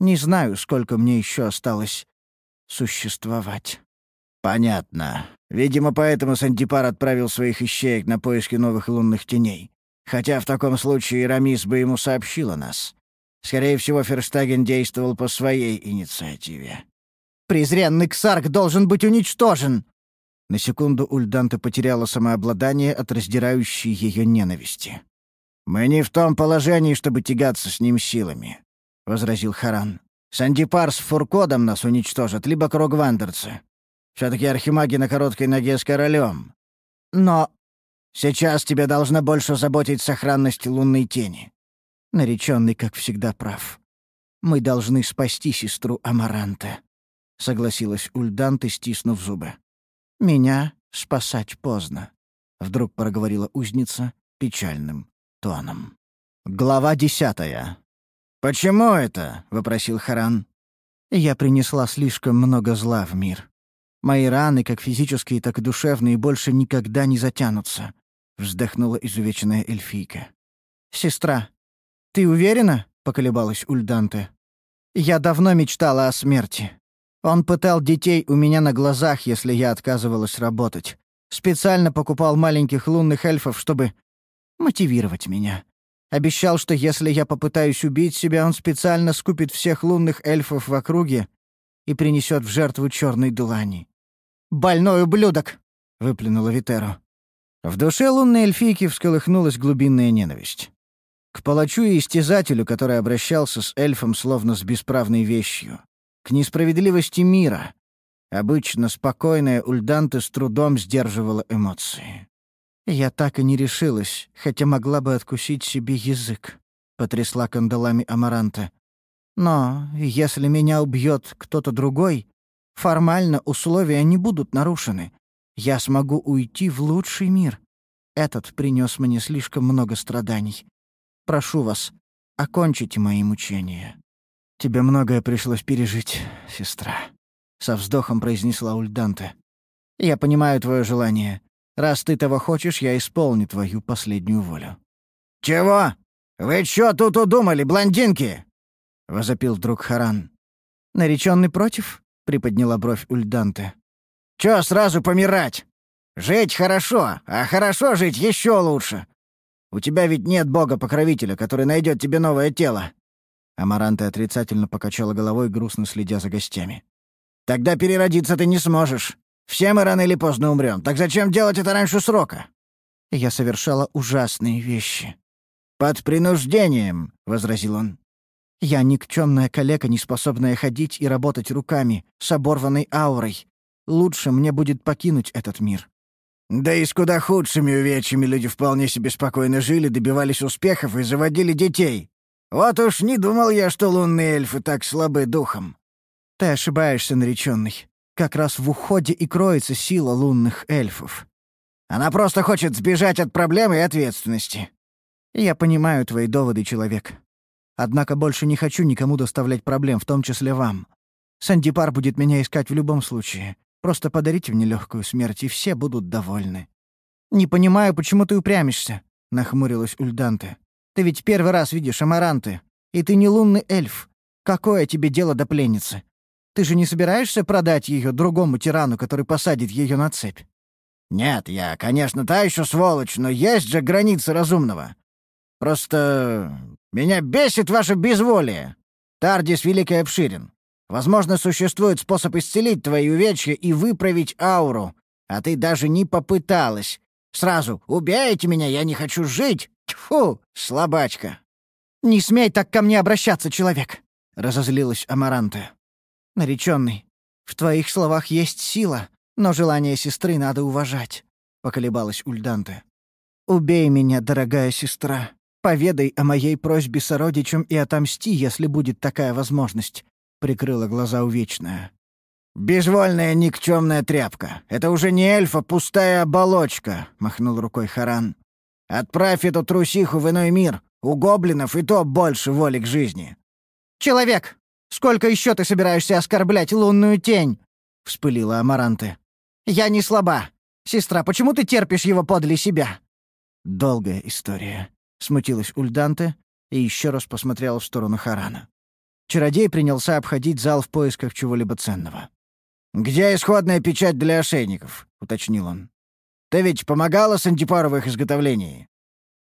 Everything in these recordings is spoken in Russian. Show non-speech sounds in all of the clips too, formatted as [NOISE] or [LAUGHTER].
Не знаю, сколько мне еще осталось существовать». «Понятно. Видимо, поэтому Сантипар отправил своих ищеек на поиски новых лунных теней. Хотя в таком случае Рамис бы ему сообщила нас. Скорее всего, Ферштаген действовал по своей инициативе». «Презренный Ксарк должен быть уничтожен!» На секунду Ульданта потеряла самообладание от раздирающей ее ненависти. «Мы не в том положении, чтобы тягаться с ним силами», — возразил Харан. «Сандипар с Фуркодом нас уничтожат, либо Кругвандерцы. Все-таки архимаги на короткой ноге с королем. Но сейчас тебе должна больше заботить сохранность лунной тени». Нареченный, как всегда, прав. «Мы должны спасти сестру Амаранта», — согласилась Ульданта, стиснув зубы. «Меня спасать поздно», — вдруг проговорила узница печальным тоном. Глава десятая. «Почему это?» — вопросил Харан. «Я принесла слишком много зла в мир. Мои раны, как физические, так и душевные, больше никогда не затянутся», — вздохнула изувеченная эльфийка. «Сестра, ты уверена?» — поколебалась Ульданте. «Я давно мечтала о смерти. Он пытал детей у меня на глазах, если я отказывалась работать. Специально покупал маленьких лунных эльфов, чтобы мотивировать меня. Обещал, что если я попытаюсь убить себя, он специально скупит всех лунных эльфов в округе и принесет в жертву черной дулани. «Больной ублюдок!» — выплюнула Витеру. В душе лунной эльфийки всколыхнулась глубинная ненависть. К палачу и истязателю, который обращался с эльфом словно с бесправной вещью к несправедливости мира. Обычно спокойная Ульданта с трудом сдерживала эмоции. «Я так и не решилась, хотя могла бы откусить себе язык», — потрясла кандалами Амаранта. «Но если меня убьет кто-то другой, формально условия не будут нарушены. Я смогу уйти в лучший мир. Этот принес мне слишком много страданий. Прошу вас, окончите мои мучения». «Тебе многое пришлось пережить, сестра», — со вздохом произнесла Ульданте. «Я понимаю твое желание. Раз ты того хочешь, я исполню твою последнюю волю». «Чего? Вы что тут удумали, блондинки?» — возопил вдруг Харан. «Нареченный против?» — приподняла бровь Ульданте. «Чё сразу помирать? Жить хорошо, а хорошо жить еще лучше. У тебя ведь нет бога-покровителя, который найдет тебе новое тело. Амаранта отрицательно покачала головой, грустно следя за гостями. «Тогда переродиться ты не сможешь. Все мы рано или поздно умрем. Так зачем делать это раньше срока?» «Я совершала ужасные вещи». «Под принуждением», — возразил он. «Я никчемная калека, не способная ходить и работать руками, с оборванной аурой. Лучше мне будет покинуть этот мир». «Да и с куда худшими увечьями люди вполне себе спокойно жили, добивались успехов и заводили детей. Вот уж не думал я, что лунные эльфы так слабы духом. Ты ошибаешься, нареченный. Как раз в уходе и кроется сила лунных эльфов. Она просто хочет сбежать от проблемы и ответственности. Я понимаю твои доводы, человек. Однако больше не хочу никому доставлять проблем, в том числе вам. Сандипар будет меня искать в любом случае. Просто подарите мне легкую смерть, и все будут довольны. «Не понимаю, почему ты упрямишься», — нахмурилась Ульданте. Ты ведь первый раз видишь амаранты. И ты не лунный эльф. Какое тебе дело до пленницы? Ты же не собираешься продать ее другому тирану, который посадит ее на цепь? Нет, я, конечно, та еще сволочь, но есть же границы разумного. Просто меня бесит ваше безволие. Тардис великий обширен. Возможно, существует способ исцелить твои увечья и выправить ауру, а ты даже не попыталась. Сразу «убейте меня, я не хочу жить!» Тьфу, слабачка!» «Не смей так ко мне обращаться, человек!» — разозлилась Амаранте. «Нареченный, в твоих словах есть сила, но желание сестры надо уважать», — поколебалась Ульданте. «Убей меня, дорогая сестра. Поведай о моей просьбе сородичам и отомсти, если будет такая возможность», — прикрыла глаза увечная. «Безвольная никчемная тряпка. Это уже не эльфа, пустая оболочка», — махнул рукой Харан. Отправь эту трусиху в иной мир. У гоблинов и то больше воли к жизни». «Человек, сколько еще ты собираешься оскорблять лунную тень?» — вспылила Амаранте. «Я не слаба. Сестра, почему ты терпишь его подле себя?» «Долгая история», — смутилась Ульданте и еще раз посмотрела в сторону Харана. Чародей принялся обходить зал в поисках чего-либо ценного. «Где исходная печать для ошейников?» — уточнил он. «Ты ведь помогала Сантипару в их изготовлении?»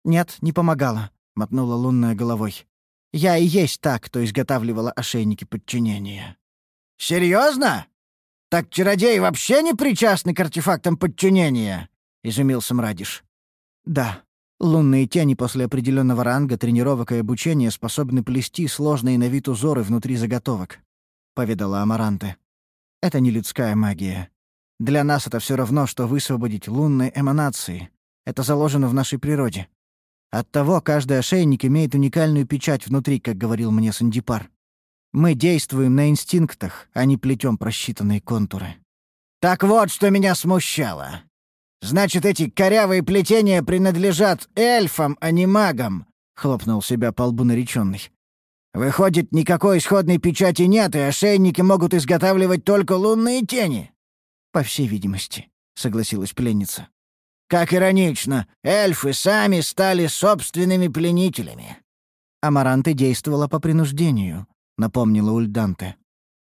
«Нет, не помогала», — мотнула лунная головой. «Я и есть та, кто изготавливала ошейники подчинения». «Серьезно? Так чародеи вообще не причастны к артефактам подчинения?» — изумился Мрадиш. «Да. Лунные тени после определенного ранга тренировок и обучения способны плести сложные на вид узоры внутри заготовок», — поведала Амаранте. Это не людская магия. Для нас это все равно, что высвободить лунные эманации. Это заложено в нашей природе. Оттого каждый ошейник имеет уникальную печать внутри, как говорил мне Сандипар. Мы действуем на инстинктах, а не плетем просчитанные контуры. Так вот, что меня смущало. Значит, эти корявые плетения принадлежат эльфам, а не магам, хлопнул себя по лбу нареченный. Выходит, никакой исходной печати нет, и ошейники могут изготавливать только лунные тени. По всей видимости, согласилась пленница. Как иронично, эльфы сами стали собственными пленителями. Амаранты действовала по принуждению, напомнила Ульданте.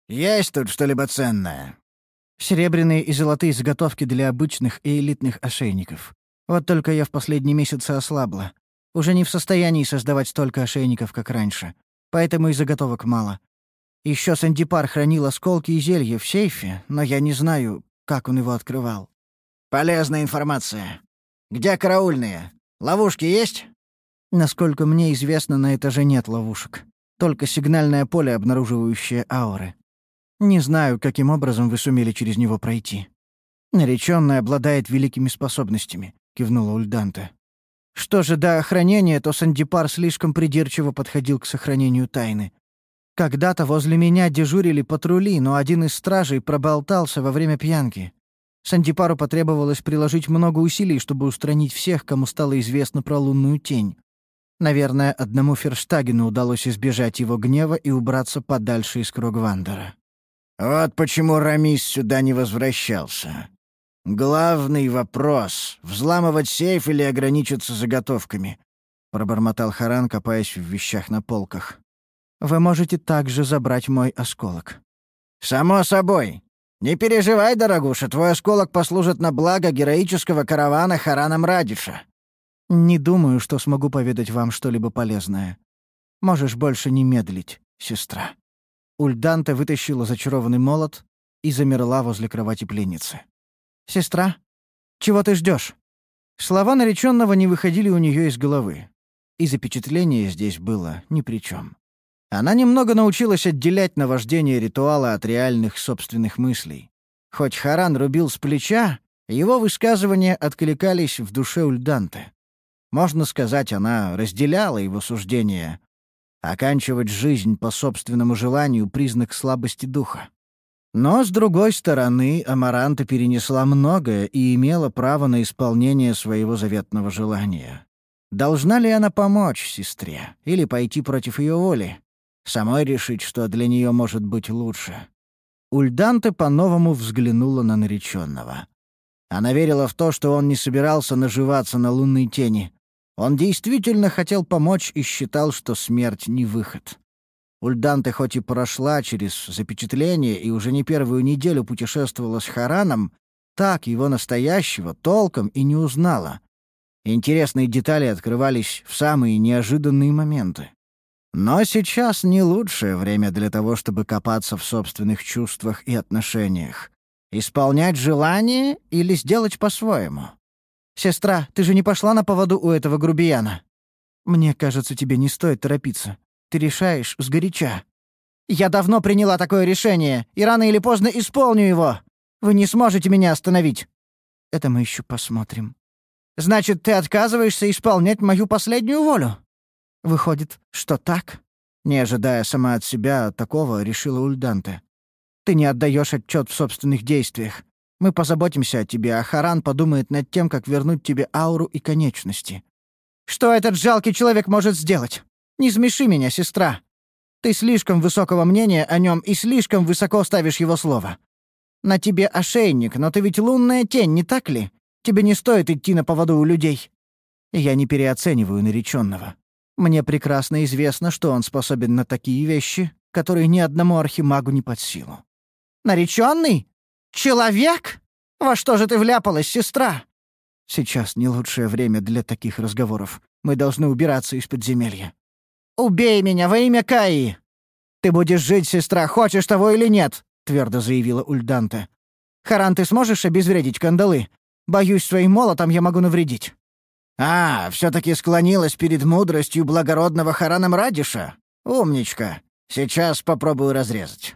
Есть тут что-либо ценное? Серебряные и золотые заготовки для обычных и элитных ошейников. Вот только я в последние месяцы ослабла. Уже не в состоянии создавать столько ошейников, как раньше поэтому и заготовок мало. Еще Сандипар хранил осколки и зелья в сейфе, но я не знаю, как он его открывал. «Полезная информация. Где караульные? Ловушки есть?» Насколько мне известно, на этаже нет ловушек. Только сигнальное поле, обнаруживающее ауры. Не знаю, каким образом вы сумели через него пройти. Наречённый обладает великими способностями, кивнула Ульданте. Что же до охранения, то Сандипар слишком придирчиво подходил к сохранению тайны. Когда-то возле меня дежурили патрули, но один из стражей проболтался во время пьянки. Сандипару потребовалось приложить много усилий, чтобы устранить всех, кому стало известно про лунную тень. Наверное, одному Ферштагену удалось избежать его гнева и убраться подальше из Кругвандера. «Вот почему Рамис сюда не возвращался», «Главный вопрос — взламывать сейф или ограничиться заготовками?» — пробормотал Харан, копаясь в вещах на полках. «Вы можете также забрать мой осколок». «Само собой. Не переживай, дорогуша, твой осколок послужит на благо героического каравана Харана Мрадиша». «Не думаю, что смогу поведать вам что-либо полезное. Можешь больше не медлить, сестра». Ульданта вытащила зачарованный молот и замерла возле кровати пленницы. «Сестра, чего ты ждешь? Слова нареченного не выходили у нее из головы. И запечатление здесь было ни при чем. Она немного научилась отделять наваждение ритуала от реальных собственных мыслей. Хоть Харан рубил с плеча, его высказывания откликались в душе Ульданте. Можно сказать, она разделяла его суждения. Оканчивать жизнь по собственному желанию — признак слабости духа. Но, с другой стороны, Амаранта перенесла многое и имела право на исполнение своего заветного желания. Должна ли она помочь сестре или пойти против ее воли? Самой решить, что для нее может быть лучше. Ульданте по-новому взглянула на нареченного. Она верила в то, что он не собирался наживаться на лунной тени. Он действительно хотел помочь и считал, что смерть — не выход. Ульданте хоть и прошла через запечатление и уже не первую неделю путешествовала с Хараном, так его настоящего толком и не узнала. Интересные детали открывались в самые неожиданные моменты. Но сейчас не лучшее время для того, чтобы копаться в собственных чувствах и отношениях. Исполнять желание или сделать по-своему? «Сестра, ты же не пошла на поводу у этого грубияна?» «Мне кажется, тебе не стоит торопиться ты решаешь сгоряча. Я давно приняла такое решение, и рано или поздно исполню его. Вы не сможете меня остановить. Это мы еще посмотрим. Значит, ты отказываешься исполнять мою последнюю волю? Выходит, что так? Не ожидая сама от себя такого, решила Ульданте. Ты не отдаешь отчет в собственных действиях. Мы позаботимся о тебе, а Харан подумает над тем, как вернуть тебе ауру и конечности. Что этот жалкий человек может сделать? Не смеши меня, сестра. Ты слишком высокого мнения о нем и слишком высоко ставишь его слово. На тебе ошейник, но ты ведь лунная тень, не так ли? Тебе не стоит идти на поводу у людей. Я не переоцениваю нареченного. Мне прекрасно известно, что он способен на такие вещи, который ни одному архимагу не под силу. «Нареченный? Человек? Во что же ты вляпалась, сестра?» «Сейчас не лучшее время для таких разговоров. Мы должны убираться из подземелья». «Убей меня во имя Каи!» «Ты будешь жить, сестра, хочешь того или нет», — твердо заявила Ульданте. «Харан, ты сможешь обезвредить кандалы? Боюсь, своим молотом я могу навредить». «А, все-таки склонилась перед мудростью благородного Харана Мрадиша? Умничка. Сейчас попробую разрезать».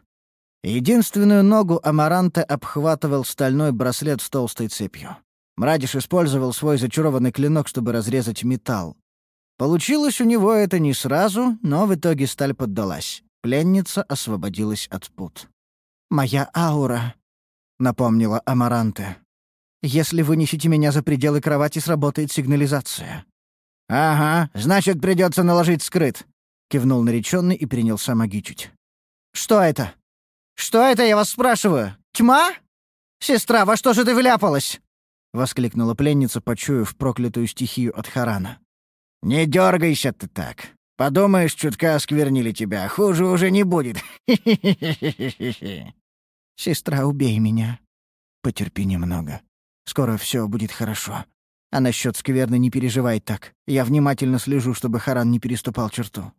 Единственную ногу Амаранта обхватывал стальной браслет с толстой цепью. Мрадиш использовал свой зачарованный клинок, чтобы разрезать металл. Получилось у него это не сразу, но в итоге сталь поддалась. Пленница освободилась от пут. «Моя аура», — напомнила Амаранте. «Если вынесете меня за пределы кровати, сработает сигнализация». «Ага, значит, придется наложить скрыт», — кивнул нареченный и принялся магичить. «Что это? Что это, я вас спрашиваю? Тьма? Сестра, во что же ты вляпалась?» — воскликнула пленница, почуяв проклятую стихию от Харана. «Не дергайся ты так. Подумаешь, чутка осквернили тебя. Хуже уже не будет. [LAUGHS] Сестра, убей меня. Потерпи немного. Скоро все будет хорошо. А насчет скверны не переживай так. Я внимательно слежу, чтобы Харан не переступал черту.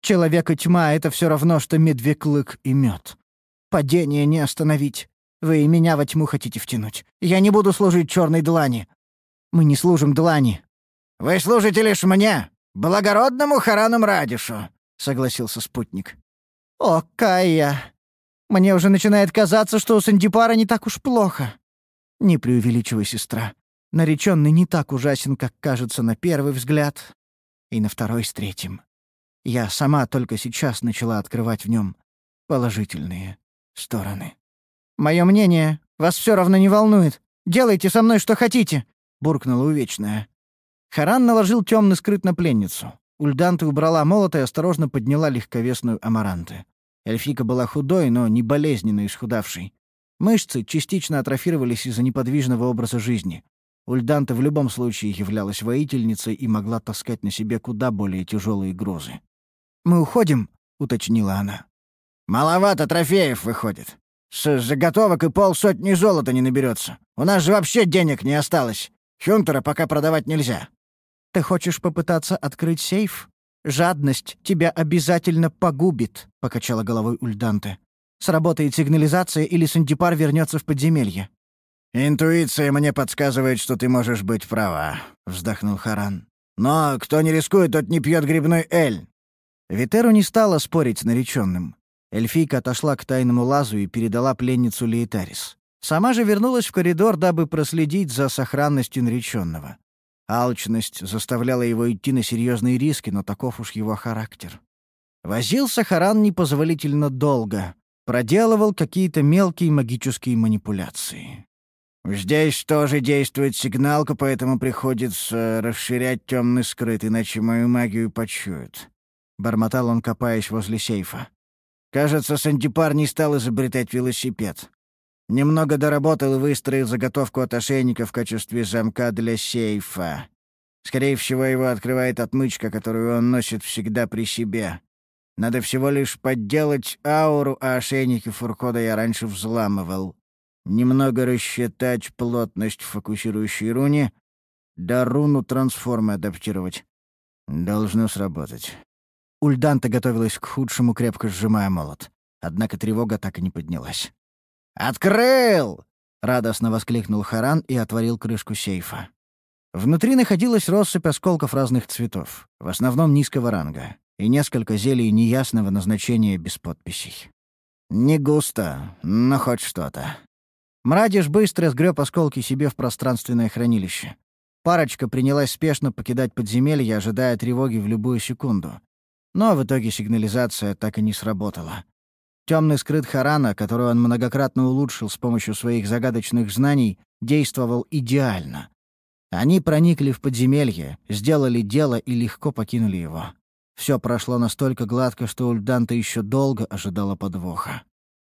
Человек и тьма — это все равно, что медвеклык и мед. Падение не остановить. Вы и меня во тьму хотите втянуть. Я не буду служить черной длани. Мы не служим длани. «Вы служите лишь мне, благородному Харану Мрадишу», — согласился спутник. «О, Кая! Мне уже начинает казаться, что у Сандипара не так уж плохо». «Не преувеличивай, сестра. Нареченный не так ужасен, как кажется на первый взгляд, и на второй с третьим. Я сама только сейчас начала открывать в нем положительные стороны. Мое мнение вас все равно не волнует. Делайте со мной что хотите», — буркнула увечная. Харан наложил темный скрыт на пленницу. Ульданта убрала молот и осторожно подняла легковесную амаранты. Эльфика была худой, но не болезненно исхудавшей. Мышцы частично атрофировались из-за неподвижного образа жизни. Ульданта в любом случае являлась воительницей и могла таскать на себе куда более тяжелые грузы. «Мы уходим?» — уточнила она. «Маловато трофеев выходит. С заготовок и полсотни золота не наберется. У нас же вообще денег не осталось. Хюнтера пока продавать нельзя». Ты хочешь попытаться открыть сейф? Жадность тебя обязательно погубит», — покачала головой Ульданте. «Сработает сигнализация, или Сантипар вернется в подземелье». «Интуиция мне подсказывает, что ты можешь быть права», — вздохнул Харан. «Но кто не рискует, тот не пьет грибной эль». Витеру не стала спорить с нареченным. Эльфийка отошла к тайному лазу и передала пленницу Лейтарис. Сама же вернулась в коридор, дабы проследить за сохранностью нареченного. Алчность заставляла его идти на серьезные риски, но таков уж его характер. Возился Харан непозволительно долго, проделывал какие-то мелкие магические манипуляции. «Здесь тоже действует сигналка, поэтому приходится расширять темный скрыт, иначе мою магию почуют», — бормотал он, копаясь возле сейфа. «Кажется, Сантипар не стал изобретать велосипед. Немного доработал и выстроил заготовку от ошейника в качестве замка для сейфа. Скорее всего, его открывает отмычка, которую он носит всегда при себе. Надо всего лишь подделать ауру, а ошейники фуркода я раньше взламывал. Немного рассчитать плотность фокусирующей руне, да руну трансформы адаптировать. Должно сработать. Ульданта готовилась к худшему, крепко сжимая молот. Однако тревога так и не поднялась. «Открыл!» — радостно воскликнул Харан и отворил крышку сейфа. Внутри находилась россыпь осколков разных цветов, в основном низкого ранга, и несколько зелий неясного назначения без подписей. «Не густо, но хоть что-то». Мрадиш быстро сгреб осколки себе в пространственное хранилище. Парочка принялась спешно покидать подземелье, ожидая тревоги в любую секунду. Но в итоге сигнализация так и не сработала. Темный скрыт Харана, который он многократно улучшил с помощью своих загадочных знаний, действовал идеально. Они проникли в подземелье, сделали дело и легко покинули его. Все прошло настолько гладко, что Ульданта еще долго ожидала подвоха.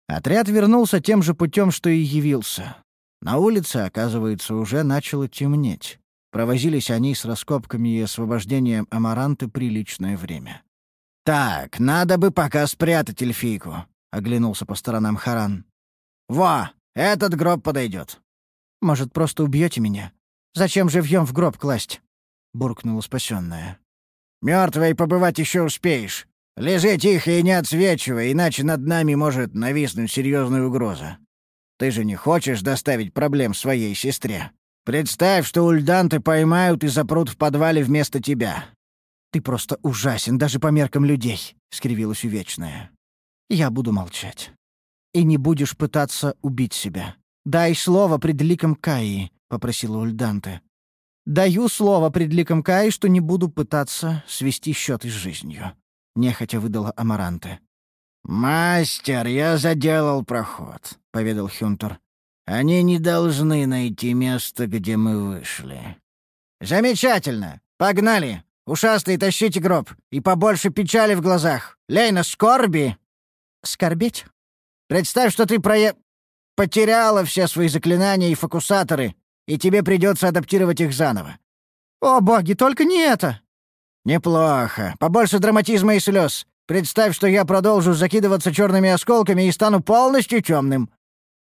Отряд вернулся тем же путем, что и явился. На улице, оказывается, уже начало темнеть. Провозились они с раскопками и освобождением Амаранты приличное время. «Так, надо бы пока спрятать эльфийку», — оглянулся по сторонам Харан. «Во, этот гроб подойдет. «Может, просто убьете меня? Зачем же живьем в гроб класть?» — буркнула спасенная. Мертвой побывать еще успеешь. Лежи тихо и не отсвечивай, иначе над нами может нависнуть серьезная угроза. Ты же не хочешь доставить проблем своей сестре? Представь, что ульданты поймают и запрут в подвале вместо тебя. «Ты просто ужасен, даже по меркам людей», — скривилась Увечная. «Я буду молчать. И не будешь пытаться убить себя. Дай слово пред ликом Каи», — попросила Ульданте. «Даю слово пред ликом Каи, что не буду пытаться свести счеты с жизнью», — нехотя выдала Амаранте. «Мастер, я заделал проход», — поведал Хюнтер. «Они не должны найти место, где мы вышли». «Замечательно! Погнали!» Ушастый, тащите гроб. И побольше печали в глазах. Лейна, скорби!» «Скорбеть?» «Представь, что ты прое... потеряла все свои заклинания и фокусаторы, и тебе придется адаптировать их заново». «О, боги, только не это!» «Неплохо. Побольше драматизма и слез. Представь, что я продолжу закидываться черными осколками и стану полностью темным».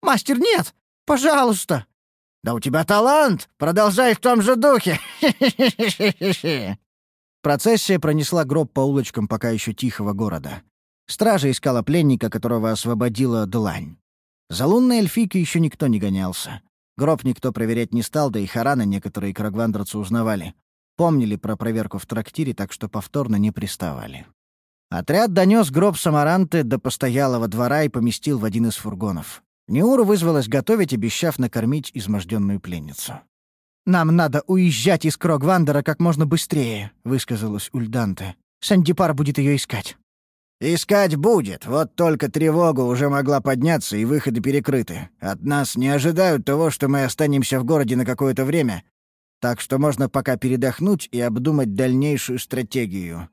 «Мастер, нет! Пожалуйста!» «Да у тебя талант! Продолжай в том же духе!» [LAUGHS] Процессия пронесла гроб по улочкам пока еще тихого города. Стража искала пленника, которого освободила Длань. За лунной эльфийкой еще никто не гонялся. Гроб никто проверять не стал, да и Харана некоторые крагвандерцы узнавали. Помнили про проверку в трактире, так что повторно не приставали. Отряд донес гроб Самаранты до постоялого двора и поместил в один из фургонов. Неура вызвалась готовить, обещав накормить изможденную пленницу. «Нам надо уезжать из Крогвандера как можно быстрее», — высказалась Ульданте. «Сандипар будет ее искать». «Искать будет, вот только тревога уже могла подняться, и выходы перекрыты. От нас не ожидают того, что мы останемся в городе на какое-то время, так что можно пока передохнуть и обдумать дальнейшую стратегию.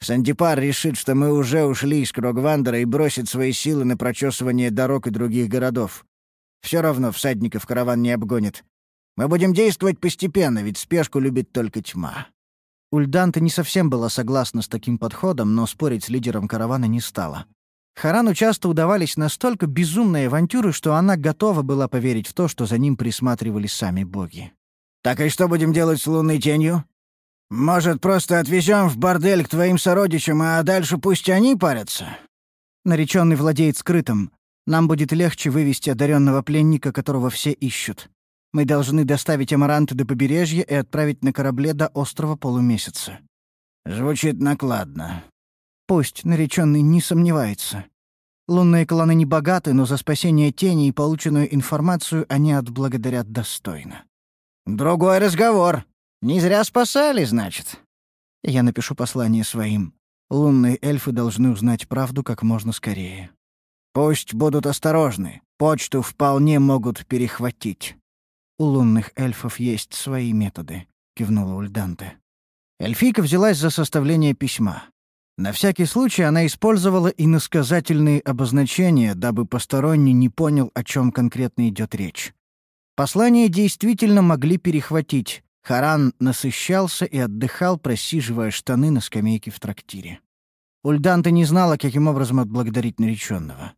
Сандипар решит, что мы уже ушли из Крогвандера и бросит свои силы на прочесывание дорог и других городов. Все равно всадников караван не обгонит. Мы будем действовать постепенно, ведь спешку любит только тьма». Ульданта не совсем была согласна с таким подходом, но спорить с лидером каравана не стала. Харану часто удавались настолько безумные авантюры, что она готова была поверить в то, что за ним присматривали сами боги. «Так и что будем делать с лунной тенью? Может, просто отвезем в бордель к твоим сородичам, а дальше пусть они парятся?» Нареченный владеет скрытым. Нам будет легче вывести одаренного пленника, которого все ищут. Мы должны доставить Амаранта до побережья и отправить на корабле до острова полумесяца». «Звучит накладно». «Пусть нареченный не сомневается. Лунные кланы не богаты, но за спасение тени и полученную информацию они отблагодарят достойно». «Другой разговор. Не зря спасали, значит». Я напишу послание своим. Лунные эльфы должны узнать правду как можно скорее. «Пусть будут осторожны. Почту вполне могут перехватить». «У лунных эльфов есть свои методы», — кивнула Ульданте. Эльфийка взялась за составление письма. На всякий случай она использовала иносказательные обозначения, дабы посторонний не понял, о чем конкретно идет речь. Послания действительно могли перехватить. Харан насыщался и отдыхал, просиживая штаны на скамейке в трактире. Ульданта не знала, каким образом отблагодарить нареченного.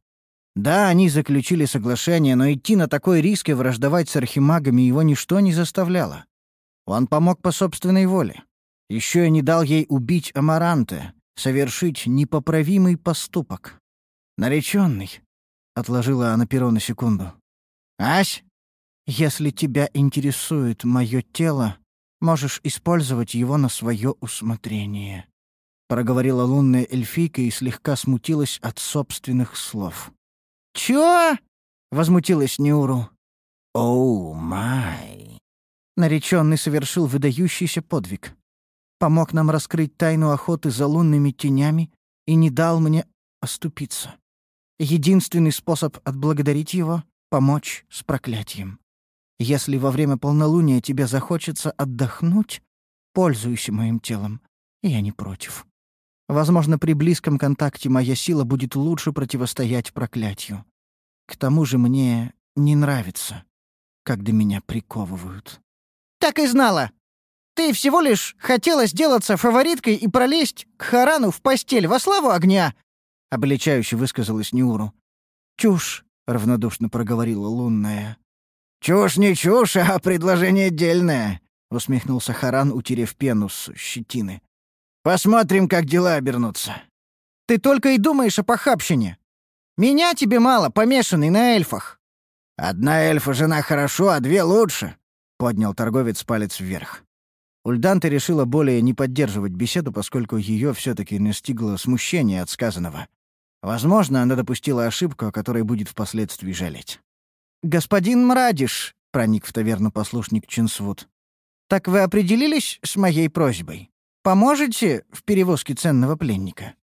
Да, они заключили соглашение, но идти на такой риск и враждовать с архимагами его ничто не заставляло. Он помог по собственной воле. Еще и не дал ей убить Амаранте, совершить непоправимый поступок. «Нареченный», — отложила она перо на секунду. «Ась?» «Если тебя интересует мое тело, можешь использовать его на свое усмотрение», — проговорила лунная эльфийка и слегка смутилась от собственных слов. «Чё?» — возмутилась Нюру. «Оу, май!» Нареченный совершил выдающийся подвиг. Помог нам раскрыть тайну охоты за лунными тенями и не дал мне оступиться. Единственный способ отблагодарить его — помочь с проклятием. Если во время полнолуния тебе захочется отдохнуть, пользуйся моим телом. Я не против. Возможно, при близком контакте моя сила будет лучше противостоять проклятию. К тому же мне не нравится, когда меня приковывают. «Так и знала!» Ты всего лишь хотела сделаться фавориткой и пролезть к Харану в постель во славу огня!» — обличающе высказалась Неуру. «Чушь!» — равнодушно проговорила лунная. «Чушь не чушь, а предложение дельное», — усмехнулся Харан, утерев пену с щетины. «Посмотрим, как дела обернутся». «Ты только и думаешь о похабщине. Меня тебе мало, помешанный на эльфах». «Одна эльфа жена хорошо, а две лучше», — поднял торговец палец вверх. Ульданта решила более не поддерживать беседу, поскольку ее все таки настигло смущение от сказанного. Возможно, она допустила ошибку, о которой будет впоследствии жалеть. «Господин Мрадиш», — проник в таверну послушник Чинсвуд, «так вы определились с моей просьбой? Поможете в перевозке ценного пленника?»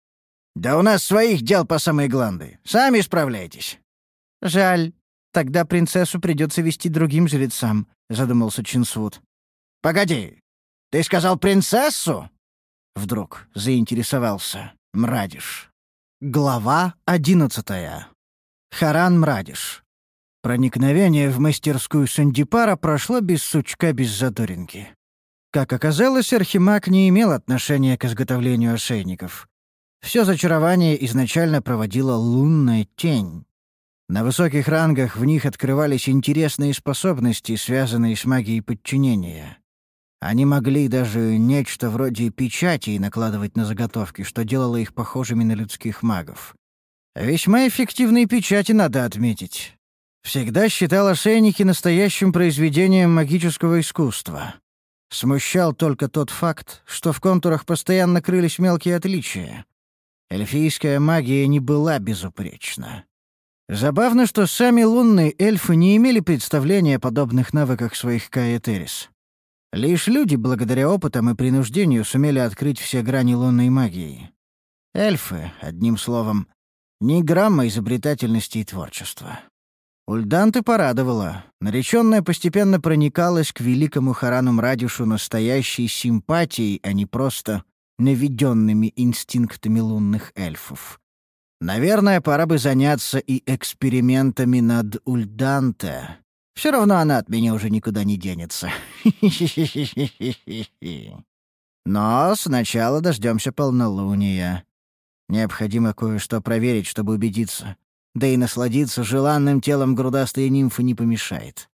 «Да у нас своих дел по самой гланды. Сами справляйтесь». «Жаль. Тогда принцессу придется вести другим жрецам», — задумался Чинсвуд. «Погоди. Ты сказал принцессу?» Вдруг заинтересовался Мрадиш. Глава одиннадцатая. Харан Мрадиш. Проникновение в мастерскую Сандипара прошло без сучка, без задоринки. Как оказалось, Архимаг не имел отношения к изготовлению ошейников. Все зачарование изначально проводила лунная тень. На высоких рангах в них открывались интересные способности, связанные с магией подчинения. Они могли даже нечто вроде печати накладывать на заготовки, что делало их похожими на людских магов. Весьма эффективные печати, надо отметить всегда считал ошейники настоящим произведением магического искусства. Смущал только тот факт, что в контурах постоянно крылись мелкие отличия. Эльфийская магия не была безупречна. Забавно, что сами лунные эльфы не имели представления о подобных навыках своих каэтерис. Лишь люди, благодаря опытам и принуждению, сумели открыть все грани лунной магии. Эльфы, одним словом, ни грамма изобретательности и творчества. Ульданты порадовала. Нареченная постепенно проникалась к великому Харану Мрадишу настоящей симпатией, а не просто наведенными инстинктами лунных эльфов. Наверное, пора бы заняться и экспериментами над Ульданте. Все равно она от меня уже никуда не денется. [LAUGHS] Но сначала дождемся полнолуния. Необходимо кое-что проверить, чтобы убедиться, да и насладиться желанным телом грудастой нимфы не помешает.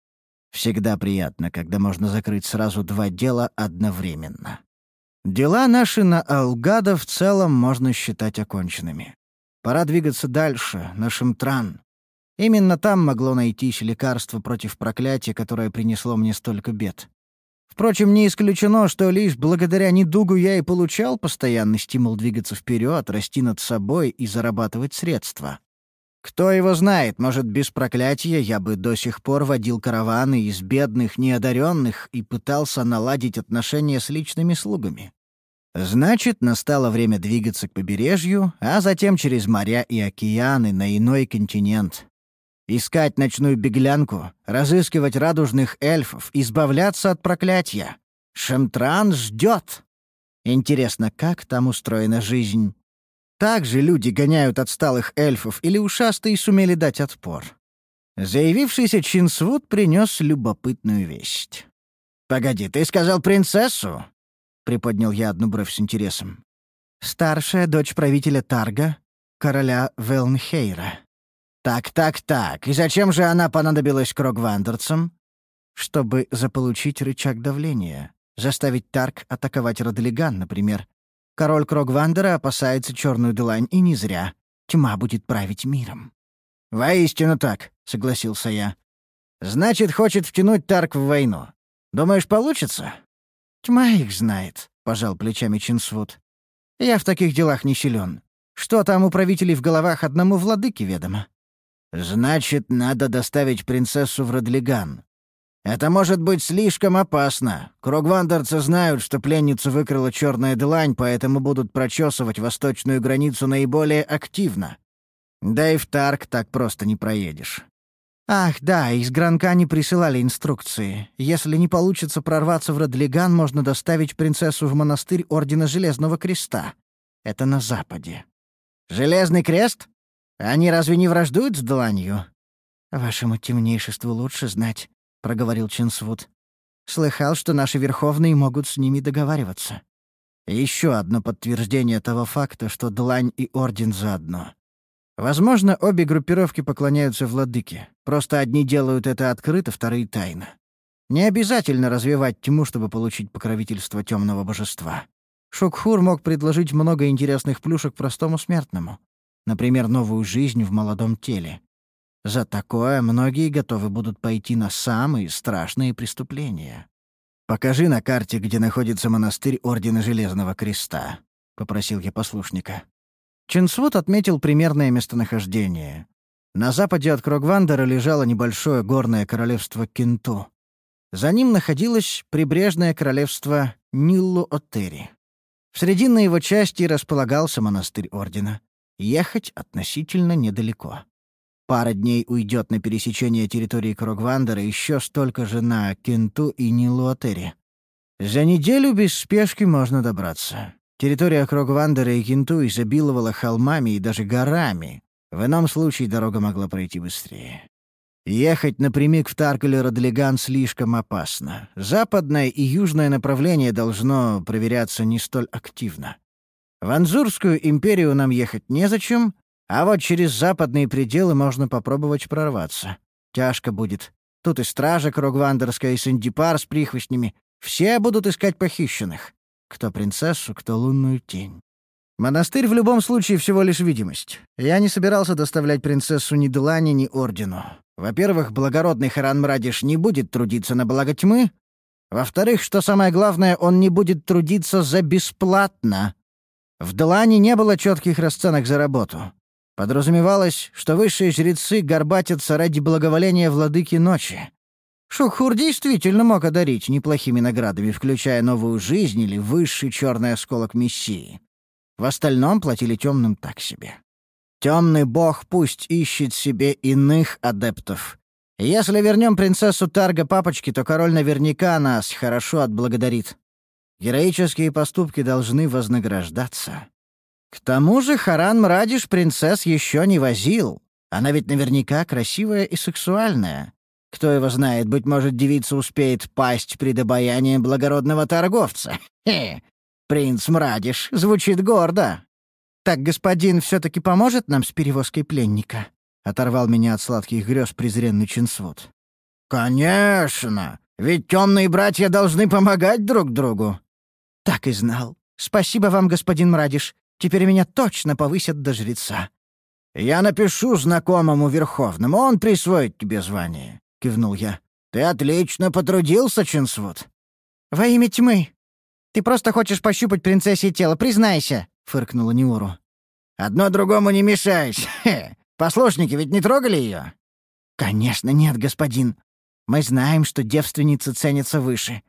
Всегда приятно, когда можно закрыть сразу два дела одновременно. Дела наши на Алгада в целом можно считать оконченными. Пора двигаться дальше, на Шимтран. Именно там могло найтись лекарство против проклятия, которое принесло мне столько бед. Впрочем, не исключено, что лишь благодаря недугу я и получал постоянный стимул двигаться вперед, расти над собой и зарабатывать средства. Кто его знает, может, без проклятия я бы до сих пор водил караваны из бедных, неодаренных и пытался наладить отношения с личными слугами. Значит, настало время двигаться к побережью, а затем через моря и океаны на иной континент. Искать ночную беглянку, разыскивать радужных эльфов, избавляться от проклятия. Шемтран ждет. Интересно, как там устроена жизнь? Также люди гоняют отсталых эльфов или ушастые сумели дать отпор. Заявившийся Чинсвуд принес любопытную весть. «Погоди, ты сказал принцессу?» — приподнял я одну бровь с интересом. «Старшая дочь правителя Тарга, короля Велнхейра». «Так, так, так. И зачем же она понадобилась крогвандерцам?» «Чтобы заполучить рычаг давления. Заставить Тарг атаковать Родлиган, например. Король Крогвандера опасается черную длань, и не зря. Тьма будет править миром». «Воистину так», — согласился я. «Значит, хочет втянуть Тарк в войну. Думаешь, получится?» «Тьма их знает», — пожал плечами Чинсвуд. «Я в таких делах не силен. Что там у правителей в головах одному владыке ведомо?» «Значит, надо доставить принцессу в Родлиган. Это может быть слишком опасно. Кругвандерцы знают, что пленницу выкрала черная длань, поэтому будут прочесывать восточную границу наиболее активно. Да и в Тарк так просто не проедешь. Ах, да, из Гранка не присылали инструкции. Если не получится прорваться в Родлиган, можно доставить принцессу в монастырь Ордена Железного Креста. Это на западе. Железный Крест? Они разве не враждуют с Дланью? Вашему темнейшеству лучше знать. — проговорил Чинсвуд. Слыхал, что наши верховные могут с ними договариваться. Еще одно подтверждение того факта, что Длань и Орден заодно. Возможно, обе группировки поклоняются владыке. Просто одни делают это открыто, вторые — тайно. Не обязательно развивать тьму, чтобы получить покровительство темного божества. Шукхур мог предложить много интересных плюшек простому смертному. Например, новую жизнь в молодом теле. За такое многие готовы будут пойти на самые страшные преступления. «Покажи на карте, где находится монастырь Ордена Железного Креста», — попросил я послушника. Чинсвуд отметил примерное местонахождение. На западе от Крогвандера лежало небольшое горное королевство Кенту. За ним находилось прибрежное королевство Ниллу-Отери. В срединной его части располагался монастырь Ордена. Ехать относительно недалеко. Пара дней уйдет на пересечение территории Крогвандера, еще столько же на Кенту и Нилуатере. За неделю без спешки можно добраться. Территория Крогвандера и Кенту изобиловала холмами и даже горами. В ином случае дорога могла пройти быстрее. Ехать напрямик в Таркале-Родлиган слишком опасно. Западное и южное направление должно проверяться не столь активно. В Анзурскую империю нам ехать незачем, а вот через западные пределы можно попробовать прорваться. Тяжко будет. Тут и стража Крогвандерская, и Сандипар с прихвостнями. Все будут искать похищенных. Кто принцессу, кто лунную тень. Монастырь в любом случае всего лишь видимость. Я не собирался доставлять принцессу ни Делани, ни Ордену. Во-первых, благородный Харан Мрадиш не будет трудиться на благо тьмы. Во-вторых, что самое главное, он не будет трудиться за бесплатно. В Делане не было четких расценок за работу. Подразумевалось, что высшие жрецы горбатятся ради благоволения владыки ночи. Шухур действительно мог одарить неплохими наградами, включая новую жизнь или высший черный осколок Мессии. В остальном платили темным так себе. Темный бог пусть ищет себе иных адептов. Если вернем принцессу Тарга папочки, то король наверняка нас хорошо отблагодарит. Героические поступки должны вознаграждаться. К тому же Харан Мрадиш принцесс еще не возил. Она ведь наверняка красивая и сексуальная. Кто его знает, быть может, девица успеет пасть пред обаянием благородного торговца. [LAUGHS] Хе, принц Мрадиш звучит гордо. «Так господин все-таки поможет нам с перевозкой пленника?» — оторвал меня от сладких грез презренный Чинсвуд. «Конечно! Ведь темные братья должны помогать друг другу!» «Так и знал. Спасибо вам, господин Мрадиш. Теперь меня точно повысят до жреца». «Я напишу знакомому Верховному, он присвоит тебе звание», — кивнул я. «Ты отлично потрудился, Чинсвуд». «Во имя тьмы. Ты просто хочешь пощупать принцессе тело, признайся», — фыркнула Неуру. «Одно другому не мешает. [LAUGHS] Послушники ведь не трогали ее?» «Конечно нет, господин. Мы знаем, что девственницы ценятся выше.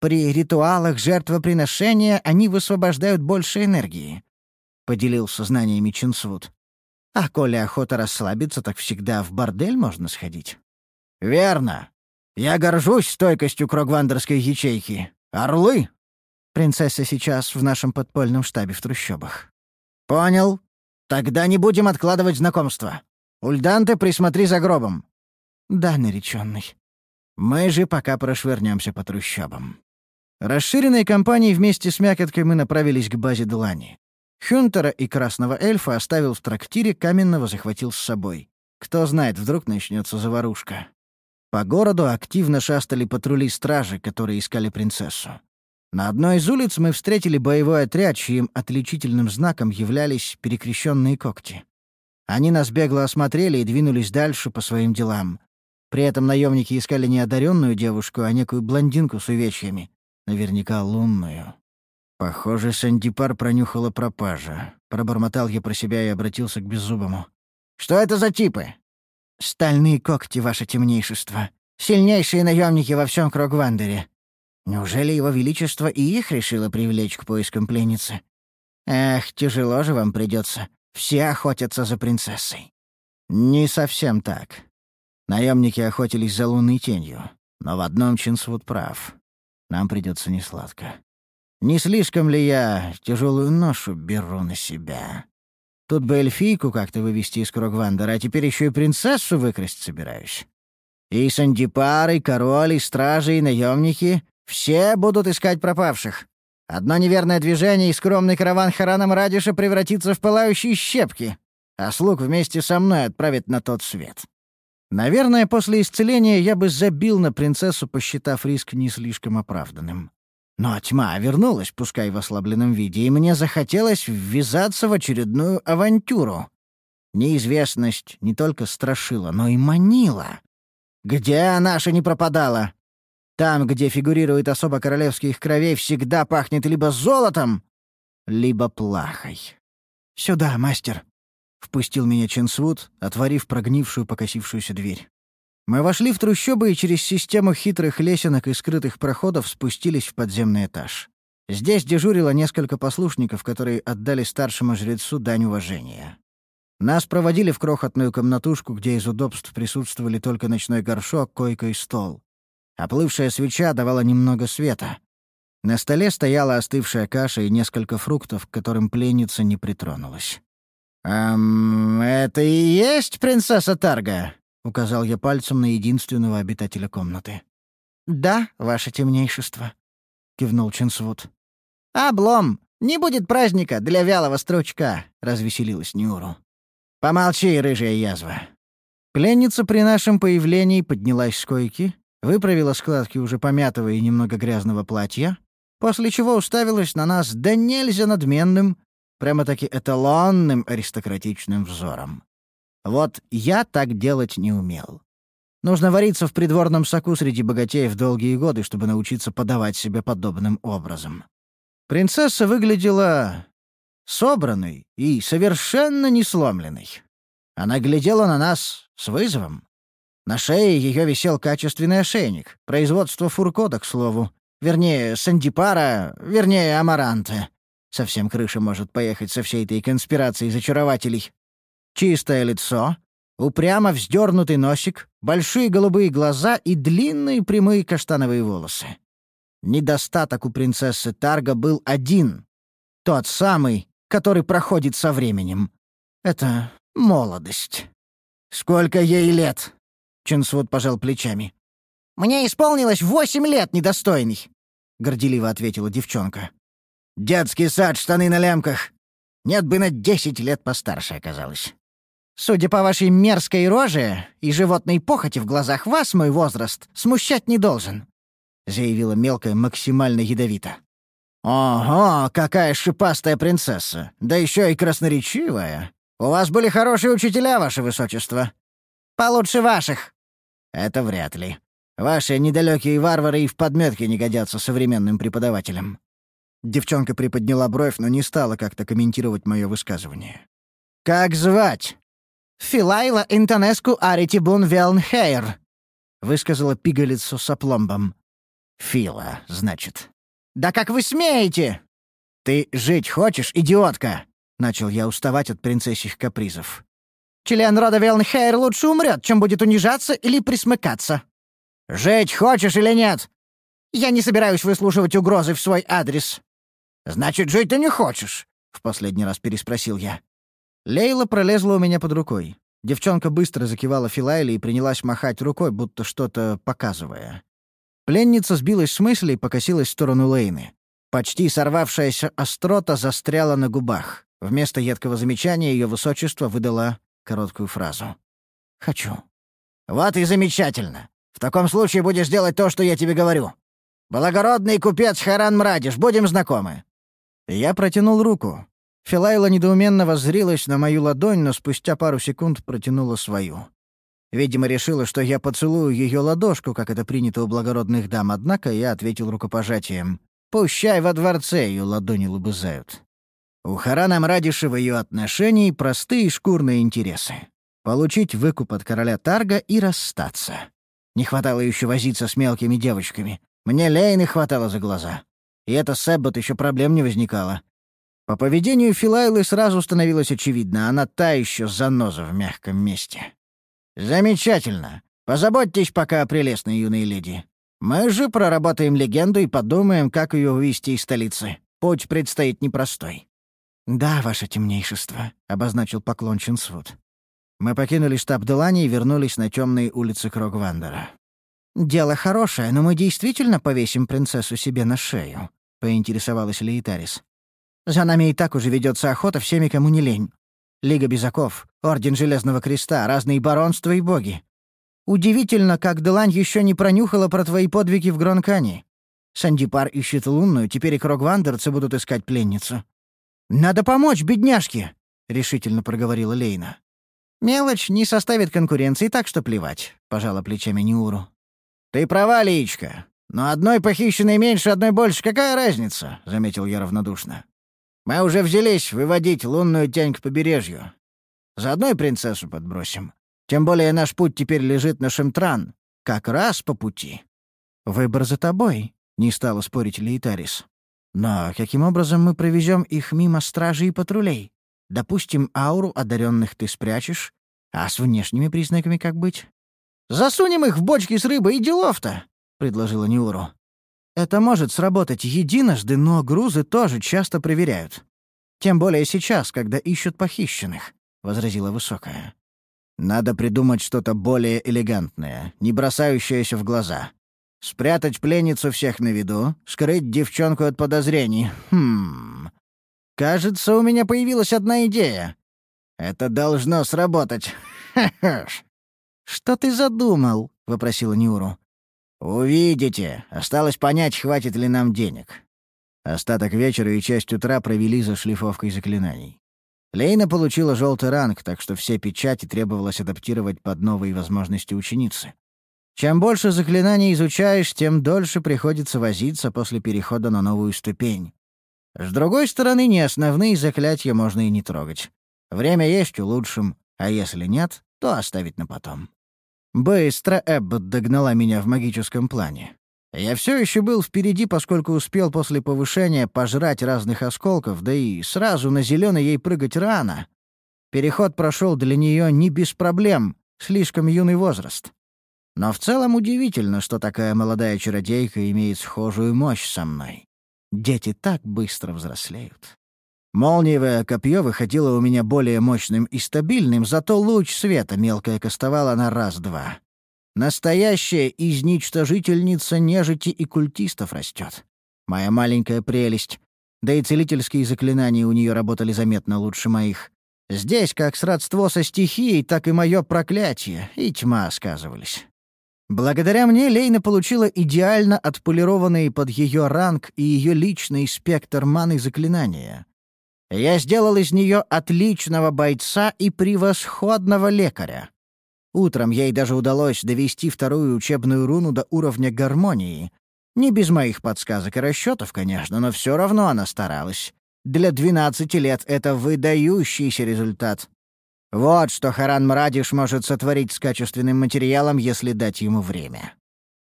При ритуалах жертвоприношения они высвобождают больше энергии», — поделился знаниями Чинсвуд. «А коли охота расслабиться, так всегда в бордель можно сходить». «Верно. Я горжусь стойкостью крогвандерской ячейки. Орлы!» Принцесса сейчас в нашем подпольном штабе в трущобах. «Понял. Тогда не будем откладывать знакомство. Ульданте, присмотри за гробом». «Да, нареченный. Мы же пока прошвырнемся по трущобам». Расширенной компанией вместе с Мякоткой мы направились к базе Длани. Хюнтера и Красного Эльфа оставил в трактире, Каменного захватил с собой. Кто знает, вдруг начнется заварушка. По городу активно шастали патрули стражи, которые искали принцессу. На одной из улиц мы встретили боевой отряд, чьим отличительным знаком являлись перекрещенные когти. Они нас бегло осмотрели и двинулись дальше по своим делам. При этом наемники искали не одаренную девушку, а некую блондинку с увечьями. Наверняка лунную. Похоже, Сандипар пронюхала пропажа. Пробормотал я про себя и обратился к Беззубому. «Что это за типы?» «Стальные когти, ваше темнейшество. Сильнейшие наемники во всем Крогвандере. Неужели его величество и их решило привлечь к поискам пленницы? Эх, тяжело же вам придется. Все охотятся за принцессой. Не совсем так. Наемники охотились за лунной тенью. Но в одном Чинсвуд прав. Нам придется несладко. Не слишком ли я тяжелую ношу беру на себя? Тут бы эльфийку как-то вывести из Крогвандера, а теперь еще и принцессу выкрасть собираюсь. И сандипары, и король, и стражи, и наемники — все будут искать пропавших. Одно неверное движение, и скромный караван Хараном Радиша превратится в пылающие щепки, а слуг вместе со мной отправит на тот свет. Наверное, после исцеления я бы забил на принцессу, посчитав риск не слишком оправданным. Но тьма вернулась, пускай в ослабленном виде, и мне захотелось ввязаться в очередную авантюру. Неизвестность не только страшила, но и манила. Где наша не пропадала? Там, где фигурирует особо королевских кровей, всегда пахнет либо золотом, либо плахой. «Сюда, мастер!» — впустил меня Ченсвуд, отворив прогнившую покосившуюся дверь. Мы вошли в трущобы и через систему хитрых лесенок и скрытых проходов спустились в подземный этаж. Здесь дежурило несколько послушников, которые отдали старшему жрецу дань уважения. Нас проводили в крохотную комнатушку, где из удобств присутствовали только ночной горшок, койка и стол. Оплывшая свеча давала немного света. На столе стояла остывшая каша и несколько фруктов, к которым пленница не притронулась. «Эм, это и есть принцесса Тарга?» Указал я пальцем на единственного обитателя комнаты. «Да, ваше темнейшество», — кивнул Ченсвуд. «Облом! Не будет праздника для вялого стручка!» — развеселилась Нюру. «Помолчи, рыжая язва!» Пленница при нашем появлении поднялась с койки, выправила складки уже помятого и немного грязного платья, после чего уставилась на нас да нельзя надменным, прямо-таки эталонным аристократичным взором. Вот я так делать не умел. Нужно вариться в придворном соку среди богатеев долгие годы, чтобы научиться подавать себя подобным образом. Принцесса выглядела собранной и совершенно не сломленной. Она глядела на нас с вызовом. На шее ее висел качественный ошейник, производство фуркота, к слову. Вернее, сандипара, вернее, амаранта. Совсем крыша может поехать со всей этой конспирацией зачарователей. Чистое лицо, упрямо вздернутый носик, большие голубые глаза и длинные прямые каштановые волосы. Недостаток у принцессы Тарга был один. Тот самый, который проходит со временем. Это молодость. «Сколько ей лет?» Чунсвуд пожал плечами. «Мне исполнилось восемь лет, недостойный», — горделиво ответила девчонка. «Детский сад, штаны на лямках. Нет бы на десять лет постарше оказалось». Судя по вашей мерзкой роже и животной похоти в глазах вас, мой возраст смущать не должен», — заявила мелкая максимально ядовито. «Ого, какая шипастая принцесса! Да еще и красноречивая! У вас были хорошие учителя, ваше высочество!» «Получше ваших!» «Это вряд ли. Ваши недалекие варвары и в подметке не годятся современным преподавателям». Девчонка приподняла бровь, но не стала как-то комментировать мое высказывание. «Как звать?» «Филайла интонеску аритибун велнхейр», — высказала пигалицу с опломбом. «Фила, значит». «Да как вы смеете?» «Ты жить хочешь, идиотка?» — начал я уставать от принцессих капризов. «Член рода Велнхейр лучше умрет, чем будет унижаться или присмыкаться». «Жить хочешь или нет?» «Я не собираюсь выслушивать угрозы в свой адрес». «Значит, жить ты не хочешь?» — в последний раз переспросил я. Лейла пролезла у меня под рукой. Девчонка быстро закивала Филайли и принялась махать рукой, будто что-то показывая. Пленница сбилась с мысли и покосилась в сторону Лейны. Почти сорвавшаяся острота застряла на губах. Вместо едкого замечания ее высочество выдала короткую фразу. «Хочу». «Вот и замечательно. В таком случае будешь делать то, что я тебе говорю. Благородный купец Харан Мрадиш, будем знакомы». Я протянул руку. Филайла недоуменно воззрилась на мою ладонь, но спустя пару секунд протянула свою. Видимо, решила, что я поцелую ее ладошку, как это принято у благородных дам, однако я ответил рукопожатием. «Пущай во дворце ее ладони лобызают». У Харана в ее отношении простые шкурные интересы. Получить выкуп от короля Тарга и расстаться. Не хватало еще возиться с мелкими девочками. Мне Лейны хватало за глаза. И это с Эббот еще проблем не возникало. По поведению Филайлы сразу становилось очевидно, она та еще заноза в мягком месте. «Замечательно. Позаботьтесь пока о прелестной юной леди. Мы же проработаем легенду и подумаем, как ее увезти из столицы. Путь предстоит непростой». «Да, ваше темнейшество», — обозначил поклон Чинсвуд. Мы покинули штаб Делани и вернулись на темные улицы Крогвандера. «Дело хорошее, но мы действительно повесим принцессу себе на шею», — поинтересовалась Лейтарис. «За нами и так уже ведется охота всеми, кому не лень. Лига Безаков, Орден Железного Креста, разные баронства и боги. Удивительно, как Делань еще не пронюхала про твои подвиги в Гронкане. Сандипар ищет лунную, теперь и крогвандерцы будут искать пленницу. «Надо помочь, бедняжке!» — решительно проговорила Лейна. «Мелочь не составит конкуренции, так что плевать», — пожала плечами Неуру. «Ты права, Личка. Но одной похищенной меньше, одной больше. Какая разница?» — заметил я равнодушно. «Мы уже взялись выводить лунную тень к побережью. Заодно и принцессу подбросим. Тем более наш путь теперь лежит на Шемтран. Как раз по пути». «Выбор за тобой», — не стала спорить Лейтарис. «Но каким образом мы провезем их мимо стражей и патрулей? Допустим, ауру одаренных ты спрячешь, а с внешними признаками как быть?» «Засунем их в бочки с рыбой и делов-то», — предложила Неуру. «Это может сработать единожды, но грузы тоже часто проверяют. Тем более сейчас, когда ищут похищенных», — возразила Высокая. «Надо придумать что-то более элегантное, не бросающееся в глаза. Спрятать пленницу всех на виду, скрыть девчонку от подозрений. Хм. Кажется, у меня появилась одна идея. Это должно сработать. [LAUGHS] «Что ты задумал?» — вопросила Нюру. «Увидите. Осталось понять, хватит ли нам денег». Остаток вечера и часть утра провели за шлифовкой заклинаний. Лейна получила желтый ранг, так что все печати требовалось адаптировать под новые возможности ученицы. Чем больше заклинаний изучаешь, тем дольше приходится возиться после перехода на новую ступень. С другой стороны, не основные заклятия можно и не трогать. Время есть улучшим, а если нет, то оставить на потом. Быстро Эббот догнала меня в магическом плане. Я все еще был впереди, поскольку успел после повышения пожрать разных осколков, да и сразу на зеленый ей прыгать рано. Переход прошел для нее не без проблем, слишком юный возраст. Но в целом удивительно, что такая молодая чародейка имеет схожую мощь со мной. Дети так быстро взрослеют. Молниевое копье выходило у меня более мощным и стабильным, зато луч света мелкое кастовало на раз-два. Настоящая изничтожительница нежити и культистов растет. Моя маленькая прелесть. Да и целительские заклинания у нее работали заметно лучше моих. Здесь как сродство со стихией, так и мое проклятие, и тьма сказывались. Благодаря мне Лейна получила идеально отполированный под ее ранг и ее личный спектр маны заклинания. Я сделал из нее отличного бойца и превосходного лекаря. Утром ей даже удалось довести вторую учебную руну до уровня гармонии. Не без моих подсказок и расчетов, конечно, но все равно она старалась. Для двенадцати лет это выдающийся результат. Вот что Харан Мрадиш может сотворить с качественным материалом, если дать ему время.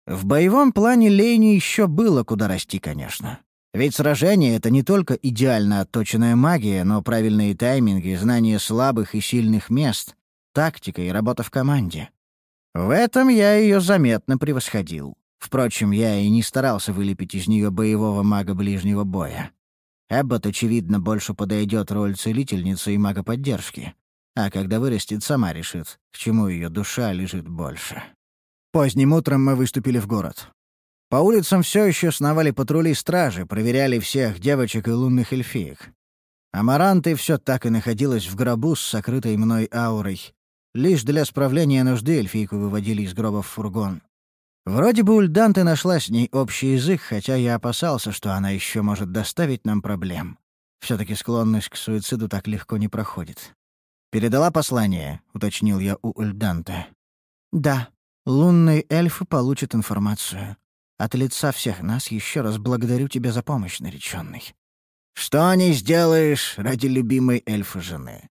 В боевом плане Лейни еще было куда расти, конечно. Ведь сражение — это не только идеально отточенная магия, но правильные тайминги, знание слабых и сильных мест, тактика и работа в команде. В этом я ее заметно превосходил. Впрочем, я и не старался вылепить из нее боевого мага ближнего боя. Эббот, очевидно, больше подойдет роль целительницы и мага поддержки. А когда вырастет, сама решит, к чему ее душа лежит больше. Поздним утром мы выступили в город. По улицам все еще сновали патрули стражи, проверяли всех девочек и лунных эльфиек. Амаранты все так и находилась в гробу с сокрытой мной аурой. Лишь для справления нужды эльфийку выводили из гроба в фургон. Вроде бы у Льданты нашла с ней общий язык, хотя я опасался, что она еще может доставить нам проблем. все таки склонность к суициду так легко не проходит. «Передала послание», — уточнил я у Ульданте. «Да. Лунные эльфы получат информацию. От лица всех нас еще раз благодарю тебя за помощь, нареченный». «Что не сделаешь ради любимой эльфы жены?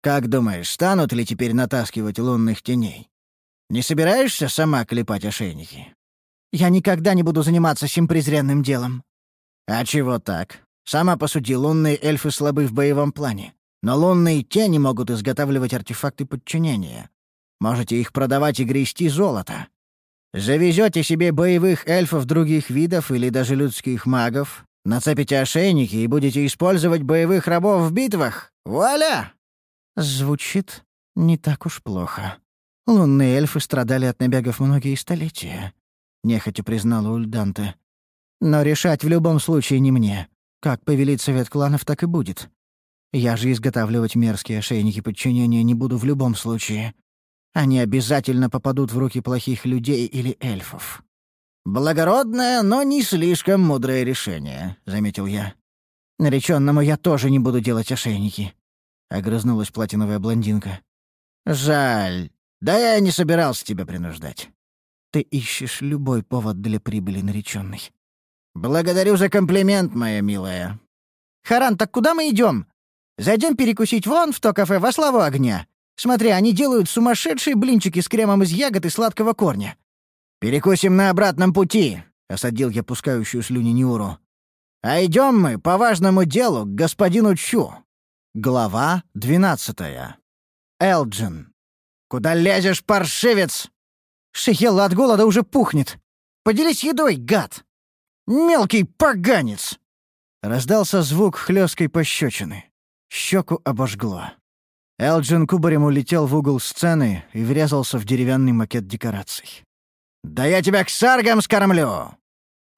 Как думаешь, станут ли теперь натаскивать лунных теней? Не собираешься сама клепать ошейники?» «Я никогда не буду заниматься сим презренным делом». «А чего так? Сама посуди, лунные эльфы слабы в боевом плане. Но лунные тени могут изготавливать артефакты подчинения. Можете их продавать и грести золото. Завезете себе боевых эльфов других видов или даже людских магов, нацепите ошейники и будете использовать боевых рабов в битвах. Вуаля!» «Звучит «Не так уж плохо. Лунные эльфы страдали от набегов многие столетия», — нехотя признала Ульданте. «Но решать в любом случае не мне. Как повелит совет кланов, так и будет. Я же изготавливать мерзкие ошейники подчинения не буду в любом случае. Они обязательно попадут в руки плохих людей или эльфов». «Благородное, но не слишком мудрое решение», — заметил я. «Наречённому я тоже не буду делать ошейники», — огрызнулась платиновая блондинка. «Жаль. Да я не собирался тебя принуждать». «Ты ищешь любой повод для прибыли, наречённый». «Благодарю за комплимент, моя милая». «Харан, так куда мы идём? Зайдём перекусить вон в то кафе во славу огня. Смотри, они делают сумасшедшие блинчики с кремом из ягод и сладкого корня. «Перекусим на обратном пути», — осадил я пускающую слюни Нюру. «А идем мы по важному делу к господину Чу». Глава двенадцатая. Элджин. «Куда лезешь, паршивец?» Шихелла от голода уже пухнет. Поделись едой, гад!» «Мелкий поганец!» Раздался звук хлесткой пощечины. Щеку обожгло. Элджин кубарем улетел в угол сцены и врезался в деревянный макет декораций. «Да я тебя к саргам скормлю!»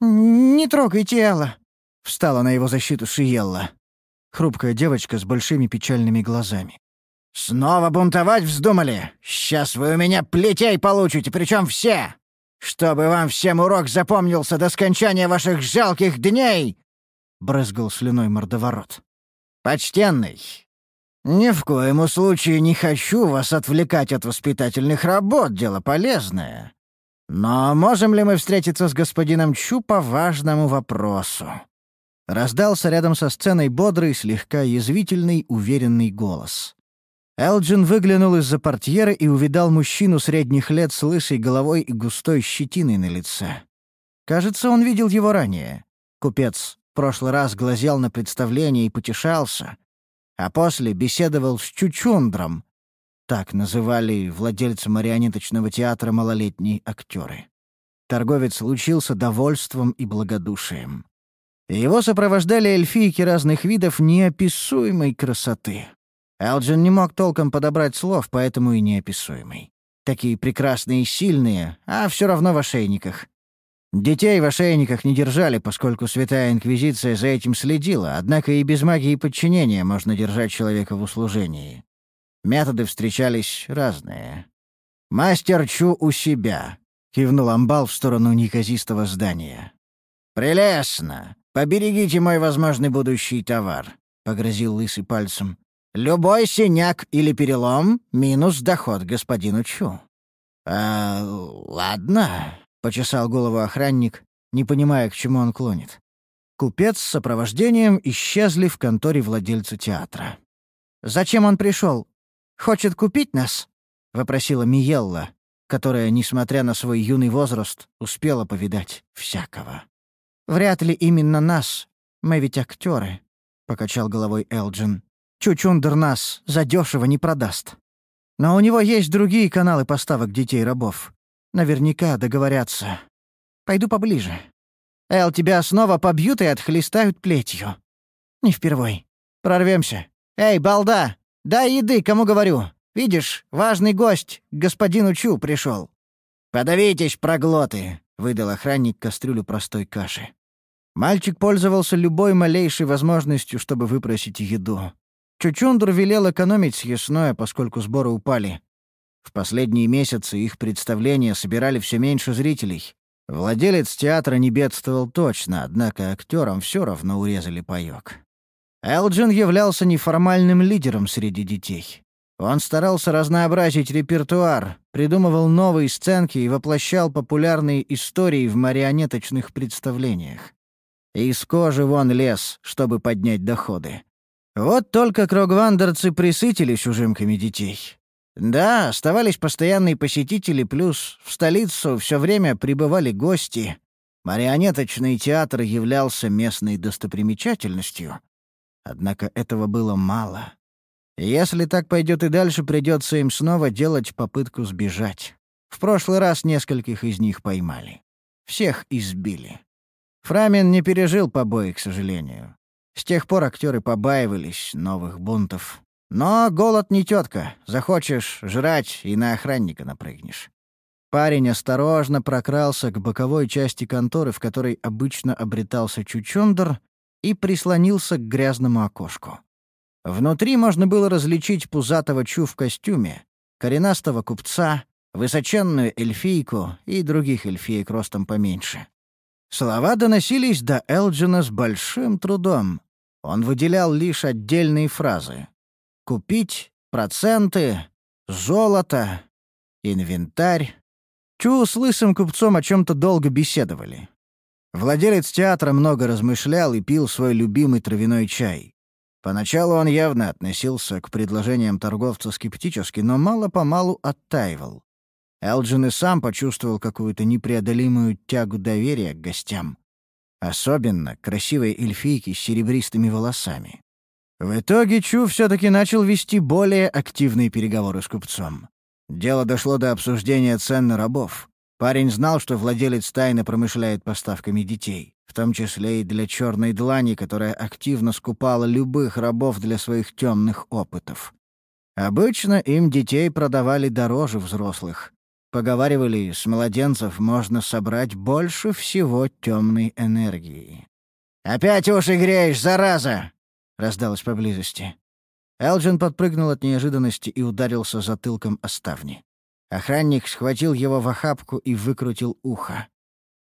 «Не трогай тело!» — встала на его защиту Шиелла. Хрупкая девочка с большими печальными глазами. «Снова бунтовать вздумали? Сейчас вы у меня плетей получите, причем все! Чтобы вам всем урок запомнился до скончания ваших жалких дней!» — брызгал слюной мордоворот. «Почтенный, ни в коем случае не хочу вас отвлекать от воспитательных работ, дело полезное. Но можем ли мы встретиться с господином Чу по важному вопросу?» Раздался рядом со сценой бодрый, слегка язвительный, уверенный голос. Элджин выглянул из-за портьеры и увидал мужчину средних лет с лысой головой и густой щетиной на лице. Кажется, он видел его ранее. Купец в прошлый раз глазел на представление и потешался, а после беседовал с Чучундром, так называли владельца марионеточного театра малолетние актеры. Торговец лучился довольством и благодушием. Его сопровождали эльфийки разных видов неописуемой красоты. Элджин не мог толком подобрать слов, поэтому и неописуемый. Такие прекрасные и сильные, а все равно в ошейниках. Детей в ошейниках не держали, поскольку Святая Инквизиция за этим следила, однако и без магии подчинения можно держать человека в услужении. Методы встречались разные. «Мастер Чу у себя», — кивнул амбал в сторону неказистого здания. «Прелестно! Поберегите мой возможный будущий товар», — погрозил лысый пальцем. «Любой синяк или перелом — минус доход господину Чу». «А, ладно», — почесал голову охранник, не понимая, к чему он клонит. Купец с сопровождением исчезли в конторе владельца театра. «Зачем он пришел? Хочет купить нас?» — вопросила Миелла, которая, несмотря на свой юный возраст, успела повидать всякого. «Вряд ли именно нас. Мы ведь актеры», — покачал головой Элджин. «Чучундер нас задешево не продаст. Но у него есть другие каналы поставок детей-рабов. Наверняка договорятся. Пойду поближе. Эл, тебя снова побьют и отхлестают плетью. Не впервой. Прорвемся. Эй, балда, «Дай еды, кому говорю. Видишь, важный гость, господину Чу, пришел. «Подавитесь, проглоты!» — выдал охранник кастрюлю простой каши. Мальчик пользовался любой малейшей возможностью, чтобы выпросить еду. Чучундур велел экономить съестное, поскольку сборы упали. В последние месяцы их представления собирали все меньше зрителей. Владелец театра не бедствовал точно, однако актерам все равно урезали паёк. Элджин являлся неформальным лидером среди детей. Он старался разнообразить репертуар, придумывал новые сценки и воплощал популярные истории в марионеточных представлениях. Из кожи вон лез, чтобы поднять доходы. Вот только крогвандерцы присытились ужимками детей. Да, оставались постоянные посетители, плюс в столицу все время прибывали гости. Марионеточный театр являлся местной достопримечательностью, Однако этого было мало. Если так пойдет и дальше, придется им снова делать попытку сбежать. В прошлый раз нескольких из них поймали. Всех избили. Фрамин не пережил побои, к сожалению. С тех пор актеры побаивались новых бунтов. Но голод не тетка. Захочешь жрать и на охранника напрыгнешь. Парень осторожно прокрался к боковой части конторы, в которой обычно обретался Чучундер, и прислонился к грязному окошку. Внутри можно было различить пузатого Чу в костюме, коренастого купца, высоченную эльфийку и других эльфиек ростом поменьше. Слова доносились до Элджина с большим трудом. Он выделял лишь отдельные фразы. «Купить», «проценты», «золото», «инвентарь». Чу с лысым купцом о чем-то долго беседовали. Владелец театра много размышлял и пил свой любимый травяной чай. Поначалу он явно относился к предложениям торговца скептически, но мало-помалу оттаивал. Элджин и сам почувствовал какую-то непреодолимую тягу доверия к гостям. Особенно красивой эльфийке с серебристыми волосами. В итоге Чу все-таки начал вести более активные переговоры с купцом. Дело дошло до обсуждения цен на рабов. Парень знал, что владелец тайно промышляет поставками детей, в том числе и для черной длани, которая активно скупала любых рабов для своих темных опытов. Обычно им детей продавали дороже взрослых, Поговаривали, с младенцев можно собрать больше всего темной энергии. «Опять уши греешь, зараза!» — раздалось поблизости. Элджин подпрыгнул от неожиданности и ударился затылком о ставни. Охранник схватил его в охапку и выкрутил ухо.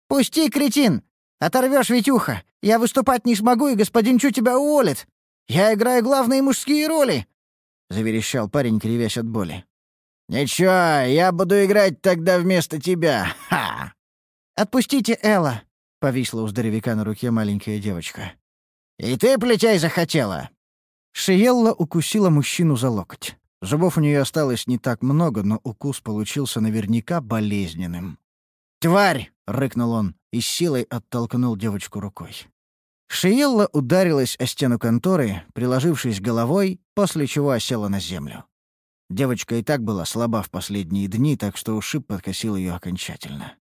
«Пусти, кретин! Оторвешь ведь ухо! Я выступать не смогу, и господин Чу тебя уволит! Я играю главные мужские роли!» — заверещал парень, кривясь от боли. «Ничего, я буду играть тогда вместо тебя. Ха!» «Отпустите Элла!» — повисла у здоровяка на руке маленькая девочка. «И ты плетей захотела?» Шиелла укусила мужчину за локоть. Зубов у нее осталось не так много, но укус получился наверняка болезненным. «Тварь!» — рыкнул он и силой оттолкнул девочку рукой. Шиелла ударилась о стену конторы, приложившись головой, после чего осела на землю. Девочка и так была слаба в последние дни, так что ушиб подкосил ее окончательно.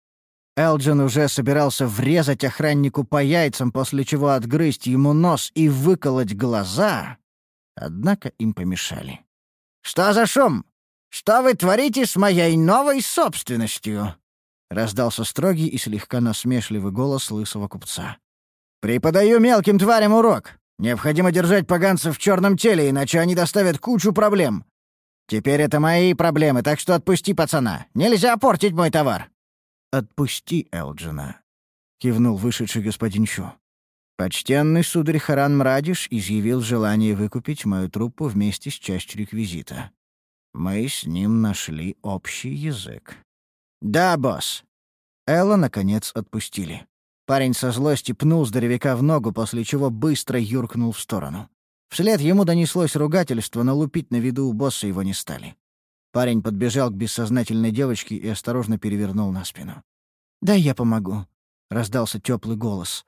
Элджин уже собирался врезать охраннику по яйцам, после чего отгрызть ему нос и выколоть глаза. Однако им помешали. «Что за шум? Что вы творите с моей новой собственностью?» — раздался строгий и слегка насмешливый голос лысого купца. «Преподаю мелким тварям урок. Необходимо держать поганцев в черном теле, иначе они доставят кучу проблем. Теперь это мои проблемы, так что отпусти пацана. Нельзя портить мой товар». «Отпусти Элджина», — кивнул вышедший господин Чу. Почтенный сударь Харан Мрадиш изъявил желание выкупить мою труппу вместе с частью реквизита. Мы с ним нашли общий язык. «Да, босс». Элла, наконец, отпустили. Парень со злости пнул здоровяка в ногу, после чего быстро юркнул в сторону. Вслед ему донеслось ругательство, но лупить на виду у босса его не стали. Парень подбежал к бессознательной девочке и осторожно перевернул на спину. «Да я помогу», — раздался теплый голос.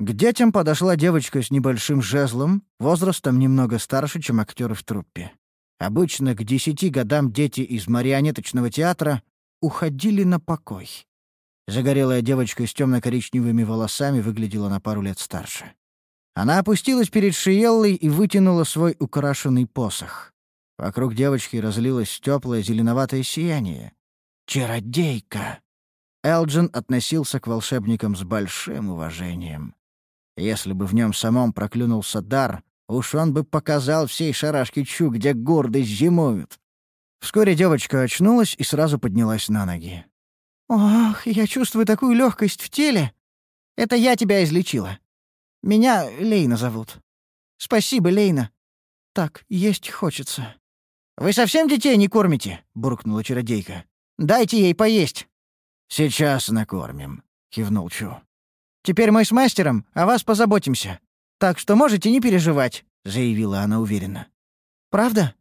К детям подошла девочка с небольшим жезлом, возрастом немного старше, чем актеры в труппе. Обычно к десяти годам дети из марионеточного театра уходили на покой. Загорелая девочка с темно-коричневыми волосами выглядела на пару лет старше. Она опустилась перед Шиеллой и вытянула свой украшенный посох. Вокруг девочки разлилось теплое зеленоватое сияние. «Чародейка!» Элджин относился к волшебникам с большим уважением. Если бы в нем самом проклюнулся дар, уж он бы показал всей шарашке Чу, где гордость зимуют. Вскоре девочка очнулась и сразу поднялась на ноги. «Ох, я чувствую такую легкость в теле. Это я тебя излечила. Меня Лейна зовут. Спасибо, Лейна. Так, есть хочется. Вы совсем детей не кормите? буркнула чародейка. Дайте ей поесть. Сейчас накормим, кивнул Чу. Теперь мы с мастером о вас позаботимся. Так что можете не переживать, заявила она уверенно. Правда?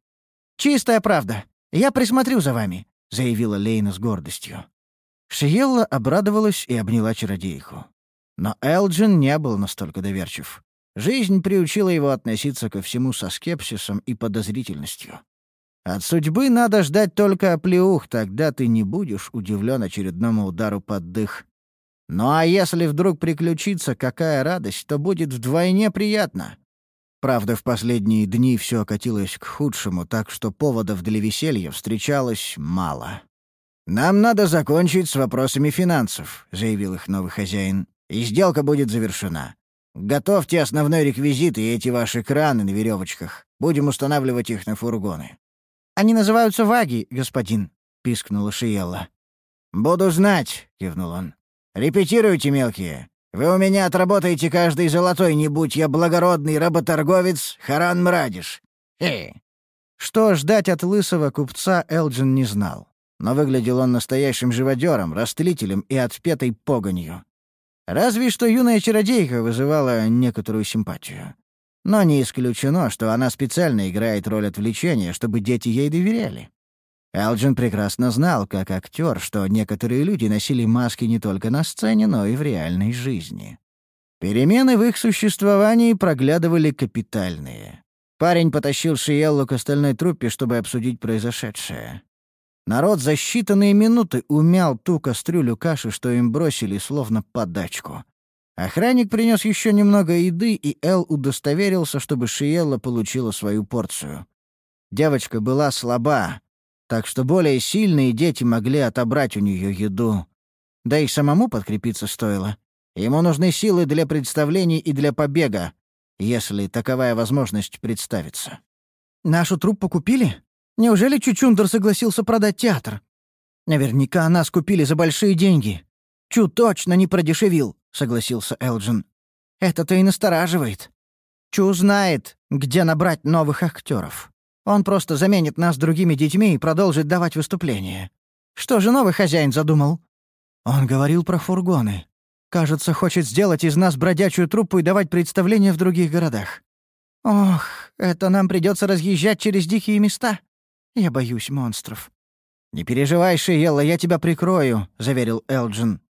Чистая правда. Я присмотрю за вами, заявила Лейна с гордостью. Шиелла обрадовалась и обняла чародейку. Но Элджин не был настолько доверчив. Жизнь приучила его относиться ко всему со скепсисом и подозрительностью. От судьбы надо ждать только оплеух, тогда ты не будешь удивлен очередному удару под дых. Ну а если вдруг приключится какая радость, то будет вдвойне приятно. Правда, в последние дни все окатилось к худшему, так что поводов для веселья встречалось мало. «Нам надо закончить с вопросами финансов», — заявил их новый хозяин. «И сделка будет завершена. Готовьте основной реквизит и эти ваши краны на веревочках. Будем устанавливать их на фургоны». «Они называются ваги, господин», — пискнула Шиелла. «Буду знать», — кивнул он. «Репетируйте, мелкие. Вы у меня отработаете каждый золотой, не будь я благородный работорговец Харан Мрадиш. Хе!» Что ждать от лысого купца Элджин не знал. Но выглядел он настоящим живодером, растлителем и отпетой погонью. Разве что юная чародейка вызывала некоторую симпатию. Но не исключено, что она специально играет роль отвлечения, чтобы дети ей доверяли. Элджин прекрасно знал, как актер, что некоторые люди носили маски не только на сцене, но и в реальной жизни. Перемены в их существовании проглядывали капитальные. Парень потащил Шиеллу к остальной труппе, чтобы обсудить произошедшее. Народ за считанные минуты умял ту кастрюлю каши, что им бросили, словно подачку. Охранник принес еще немного еды, и Эл удостоверился, чтобы Шиелла получила свою порцию. Девочка была слаба, так что более сильные дети могли отобрать у нее еду. Да и самому подкрепиться стоило. Ему нужны силы для представлений и для побега, если таковая возможность представится. «Нашу труппу купили? Неужели Чучундер согласился продать театр? Наверняка нас купили за большие деньги. Чу точно не продешевил», — согласился Элджин. «Это-то и настораживает. Чу знает, где набрать новых актеров. Он просто заменит нас другими детьми и продолжит давать выступления. Что же новый хозяин задумал?» Он говорил про фургоны. Кажется, хочет сделать из нас бродячую труппу и давать представления в других городах. Ох, это нам придется разъезжать через дикие места. Я боюсь монстров. «Не переживай, Шиелла, я тебя прикрою», — заверил Элджин.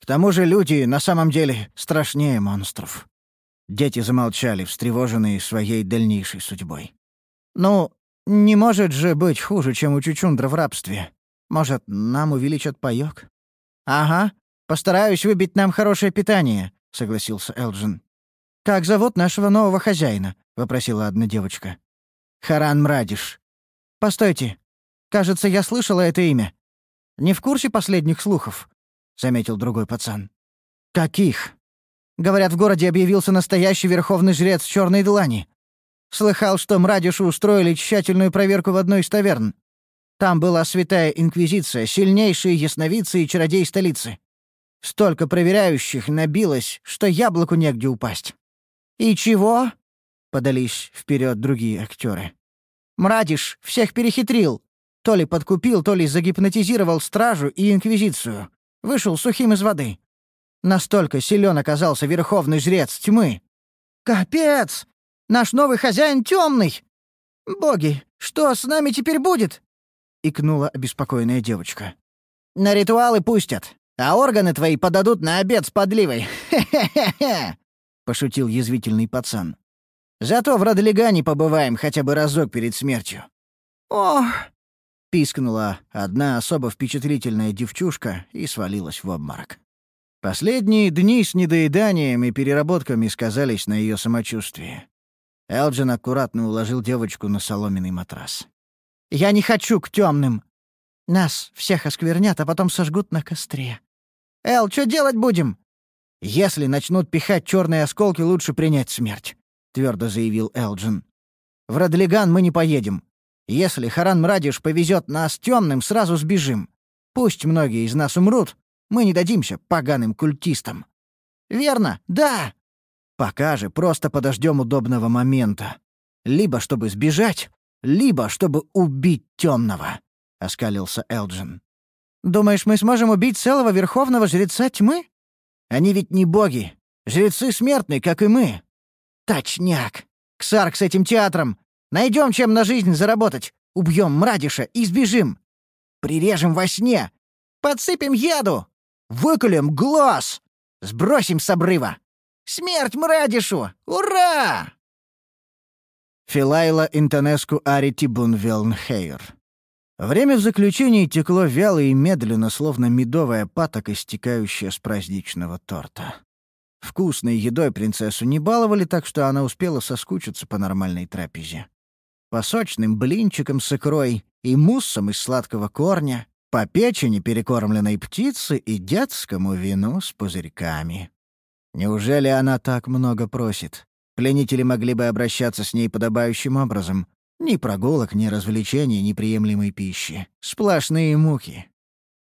К тому же люди на самом деле страшнее монстров». Дети замолчали, встревоженные своей дальнейшей судьбой. «Ну, не может же быть хуже, чем у Чучундра в рабстве. Может, нам увеличат паёк?» «Ага, постараюсь выбить нам хорошее питание», — согласился Элджин. «Как зовут нашего нового хозяина?» — вопросила одна девочка. «Харан Мрадиш». «Постойте. Кажется, я слышала это имя. Не в курсе последних слухов. — заметил другой пацан. «Каких?» «Говорят, в городе объявился настоящий верховный жрец черной длани. Слыхал, что Мрадишу устроили тщательную проверку в одной из таверн. Там была святая инквизиция, сильнейшие ясновидцы и чародей столицы. Столько проверяющих набилось, что яблоку негде упасть». «И чего?» — подались вперед другие актеры. «Мрадиш всех перехитрил. То ли подкупил, то ли загипнотизировал стражу и инквизицию. Вышел сухим из воды. Настолько силен оказался верховный жрец тьмы. «Капец! Наш новый хозяин темный! Боги, что с нами теперь будет?» — икнула обеспокоенная девочка. «На ритуалы пустят, а органы твои подадут на обед с подливой. Хе-хе-хе-хе!» — пошутил язвительный пацан. «Зато в Родлигане побываем хотя бы разок перед смертью». «Ох!» — пискнула одна особо впечатлительная девчушка и свалилась в обморок. Последние дни с недоеданием и переработками сказались на ее самочувствии. Элджин аккуратно уложил девочку на соломенный матрас. «Я не хочу к темным. Нас всех осквернят, а потом сожгут на костре. Эл, что делать будем?» «Если начнут пихать черные осколки, лучше принять смерть», — твердо заявил Элджин. «В Родлиган мы не поедем. Если Харан Мрадиш повезет нас темным, сразу сбежим. Пусть многие из нас умрут, мы не дадимся поганым культистам. Верно, да. Пока же просто подождем удобного момента. Либо чтобы сбежать, либо чтобы убить темного, оскалился Элджин. Думаешь, мы сможем убить целого верховного жреца тьмы? Они ведь не боги. Жрецы смертны, как и мы. Точняк. Ксарк с этим театром Найдем чем на жизнь заработать. Убьем Мрадиша и сбежим. Прирежем во сне. Подсыпем яду. Выколем глаз. Сбросим с обрыва. Смерть Мрадишу! Ура!» Филайла Интонеску Арити Бунвелнхейр. Время в заключении текло вяло и медленно, словно медовая патока, истекающая с праздничного торта. Вкусной едой принцессу не баловали, так что она успела соскучиться по нормальной трапезе. По сочным блинчикам с икрой и муссам из сладкого корня, по печени перекормленной птицы и детскому вину с пузырьками. Неужели она так много просит? Пленители могли бы обращаться с ней подобающим образом. Ни прогулок, ни развлечений, ни приемлемой пищи. Сплошные муки.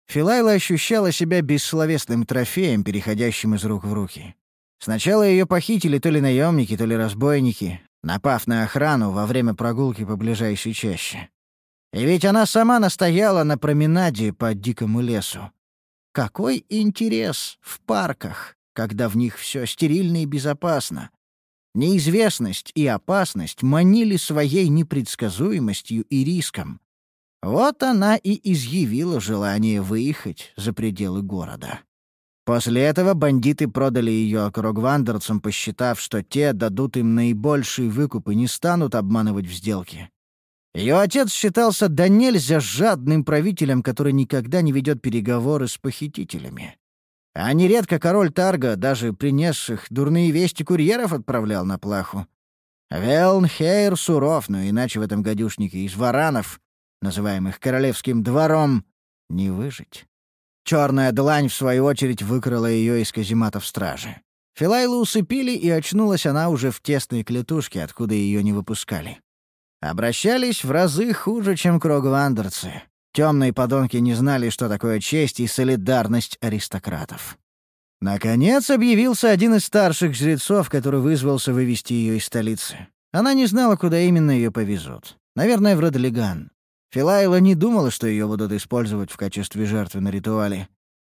Филайла ощущала себя бессловесным трофеем, переходящим из рук в руки. Сначала ее похитили то ли наемники, то ли разбойники, напав на охрану во время прогулки по ближайшей чаще. И ведь она сама настояла на променаде по дикому лесу. Какой интерес в парках, когда в них все стерильно и безопасно. Неизвестность и опасность манили своей непредсказуемостью и риском. Вот она и изъявила желание выехать за пределы города. После этого бандиты продали ее округвандерцам, посчитав, что те дадут им наибольший выкуп и не станут обманывать в сделке. Ее отец считался да нельзя жадным правителем, который никогда не ведет переговоры с похитителями. А нередко король Тарга даже принесших дурные вести курьеров отправлял на плаху. Велнхейр суров, но иначе в этом гадюшнике из варанов, называемых королевским двором, не выжить. Черная длань, в свою очередь, выкрала ее из казематов стражи. Филайлу усыпили, и очнулась она уже в тесной клетушке, откуда ее не выпускали. Обращались в разы хуже, чем крогвандерцы. Темные подонки не знали, что такое честь и солидарность аристократов. Наконец объявился один из старших жрецов, который вызвался вывести ее из столицы. Она не знала, куда именно ее повезут. Наверное, в Родлиган. Филайла не думала, что ее будут использовать в качестве жертвы на ритуале.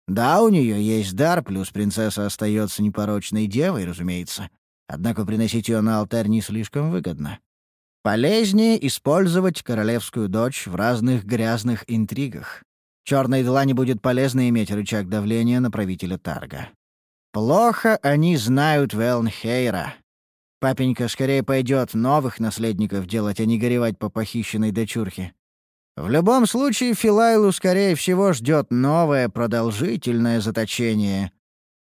Да, у нее есть дар, плюс принцесса остается непорочной девой, разумеется. Однако приносить ее на алтарь не слишком выгодно. Полезнее использовать королевскую дочь в разных грязных интригах. Черной длани будет полезно иметь рычаг давления на правителя Тарга. Плохо они знают Велнхейра. Папенька скорее пойдет новых наследников делать, а не горевать по похищенной дочурке. В любом случае, Филайлу, скорее всего, ждет новое продолжительное заточение.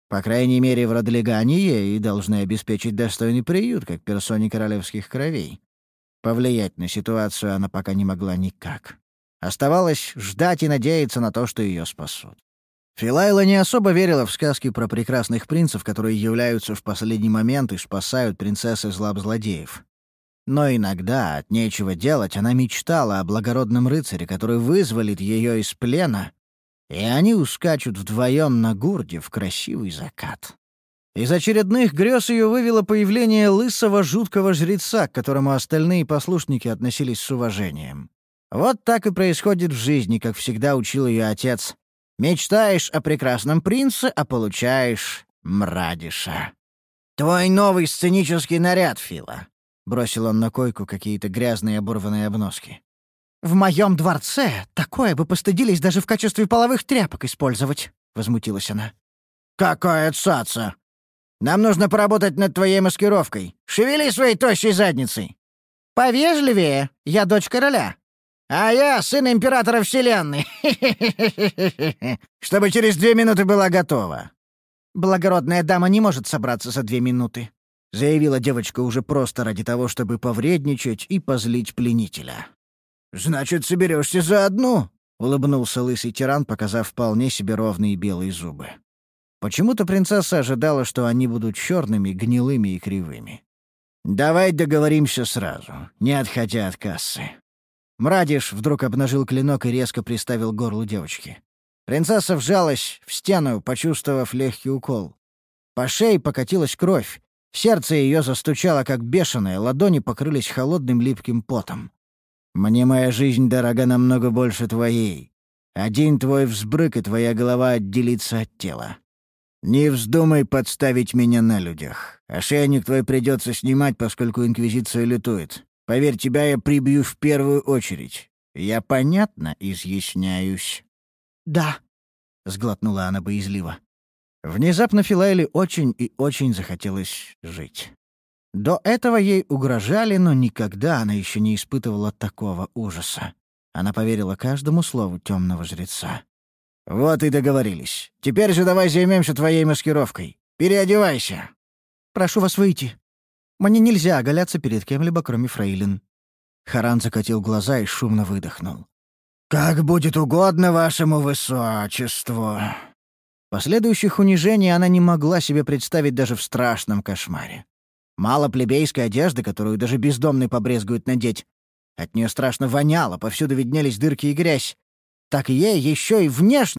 По крайней мере, в Родлигане ей должны обеспечить достойный приют, как персоне королевских кровей. Повлиять на ситуацию она пока не могла никак. Оставалось ждать и надеяться на то, что ее спасут. Филайла не особо верила в сказки про прекрасных принцев, которые являются в последний момент и спасают принцессы злоб злодеев. Но иногда, от нечего делать, она мечтала о благородном рыцаре, который вызволит ее из плена, и они ускачут вдвоем на гурде в красивый закат. Из очередных грез ее вывело появление лысого жуткого жреца, к которому остальные послушники относились с уважением. Вот так и происходит в жизни, как всегда учил ее отец. Мечтаешь о прекрасном принце, а получаешь мрадиша. «Твой новый сценический наряд, Фила», — бросил он на койку какие-то грязные оборванные обноски. «В моем дворце такое бы постыдились даже в качестве половых тряпок использовать», — возмутилась она. «Какая цаца!» Нам нужно поработать над твоей маскировкой. Шевели своей тощей задницей. Повежливее. Я дочь короля. А я сын императора Вселенной. Чтобы через две минуты была готова. Благородная дама не может собраться за две минуты, заявила девочка уже просто ради того, чтобы повредничать и позлить пленителя. Значит, соберешься за одну? улыбнулся лысый тиран, показав вполне себе ровные белые зубы. Почему-то принцесса ожидала, что они будут черными, гнилыми и кривыми. «Давай договоримся сразу, не отходя от кассы». Мрадиш вдруг обнажил клинок и резко приставил к горлу девочки. Принцесса вжалась в стену, почувствовав легкий укол. По шее покатилась кровь. Сердце ее застучало, как бешеное, ладони покрылись холодным липким потом. «Мне моя жизнь дорога намного больше твоей. Один твой взбрык, и твоя голова отделится от тела. «Не вздумай подставить меня на людях. Ошейник твой придется снимать, поскольку Инквизиция лютует. Поверь, тебя я прибью в первую очередь. Я понятно изъясняюсь». «Да», — сглотнула она боязливо. Внезапно Филайле очень и очень захотелось жить. До этого ей угрожали, но никогда она еще не испытывала такого ужаса. Она поверила каждому слову темного жреца. «Вот и договорились. Теперь же давай займемся твоей маскировкой. Переодевайся!» «Прошу вас выйти. Мне нельзя оголяться перед кем-либо, кроме фрейлин». Харан закатил глаза и шумно выдохнул. «Как будет угодно вашему высочеству!» Последующих унижений она не могла себе представить даже в страшном кошмаре. Мало плебейской одежды, которую даже бездомный побрезгует надеть. От нее страшно воняло, повсюду виднелись дырки и грязь. Так ей еще и внешне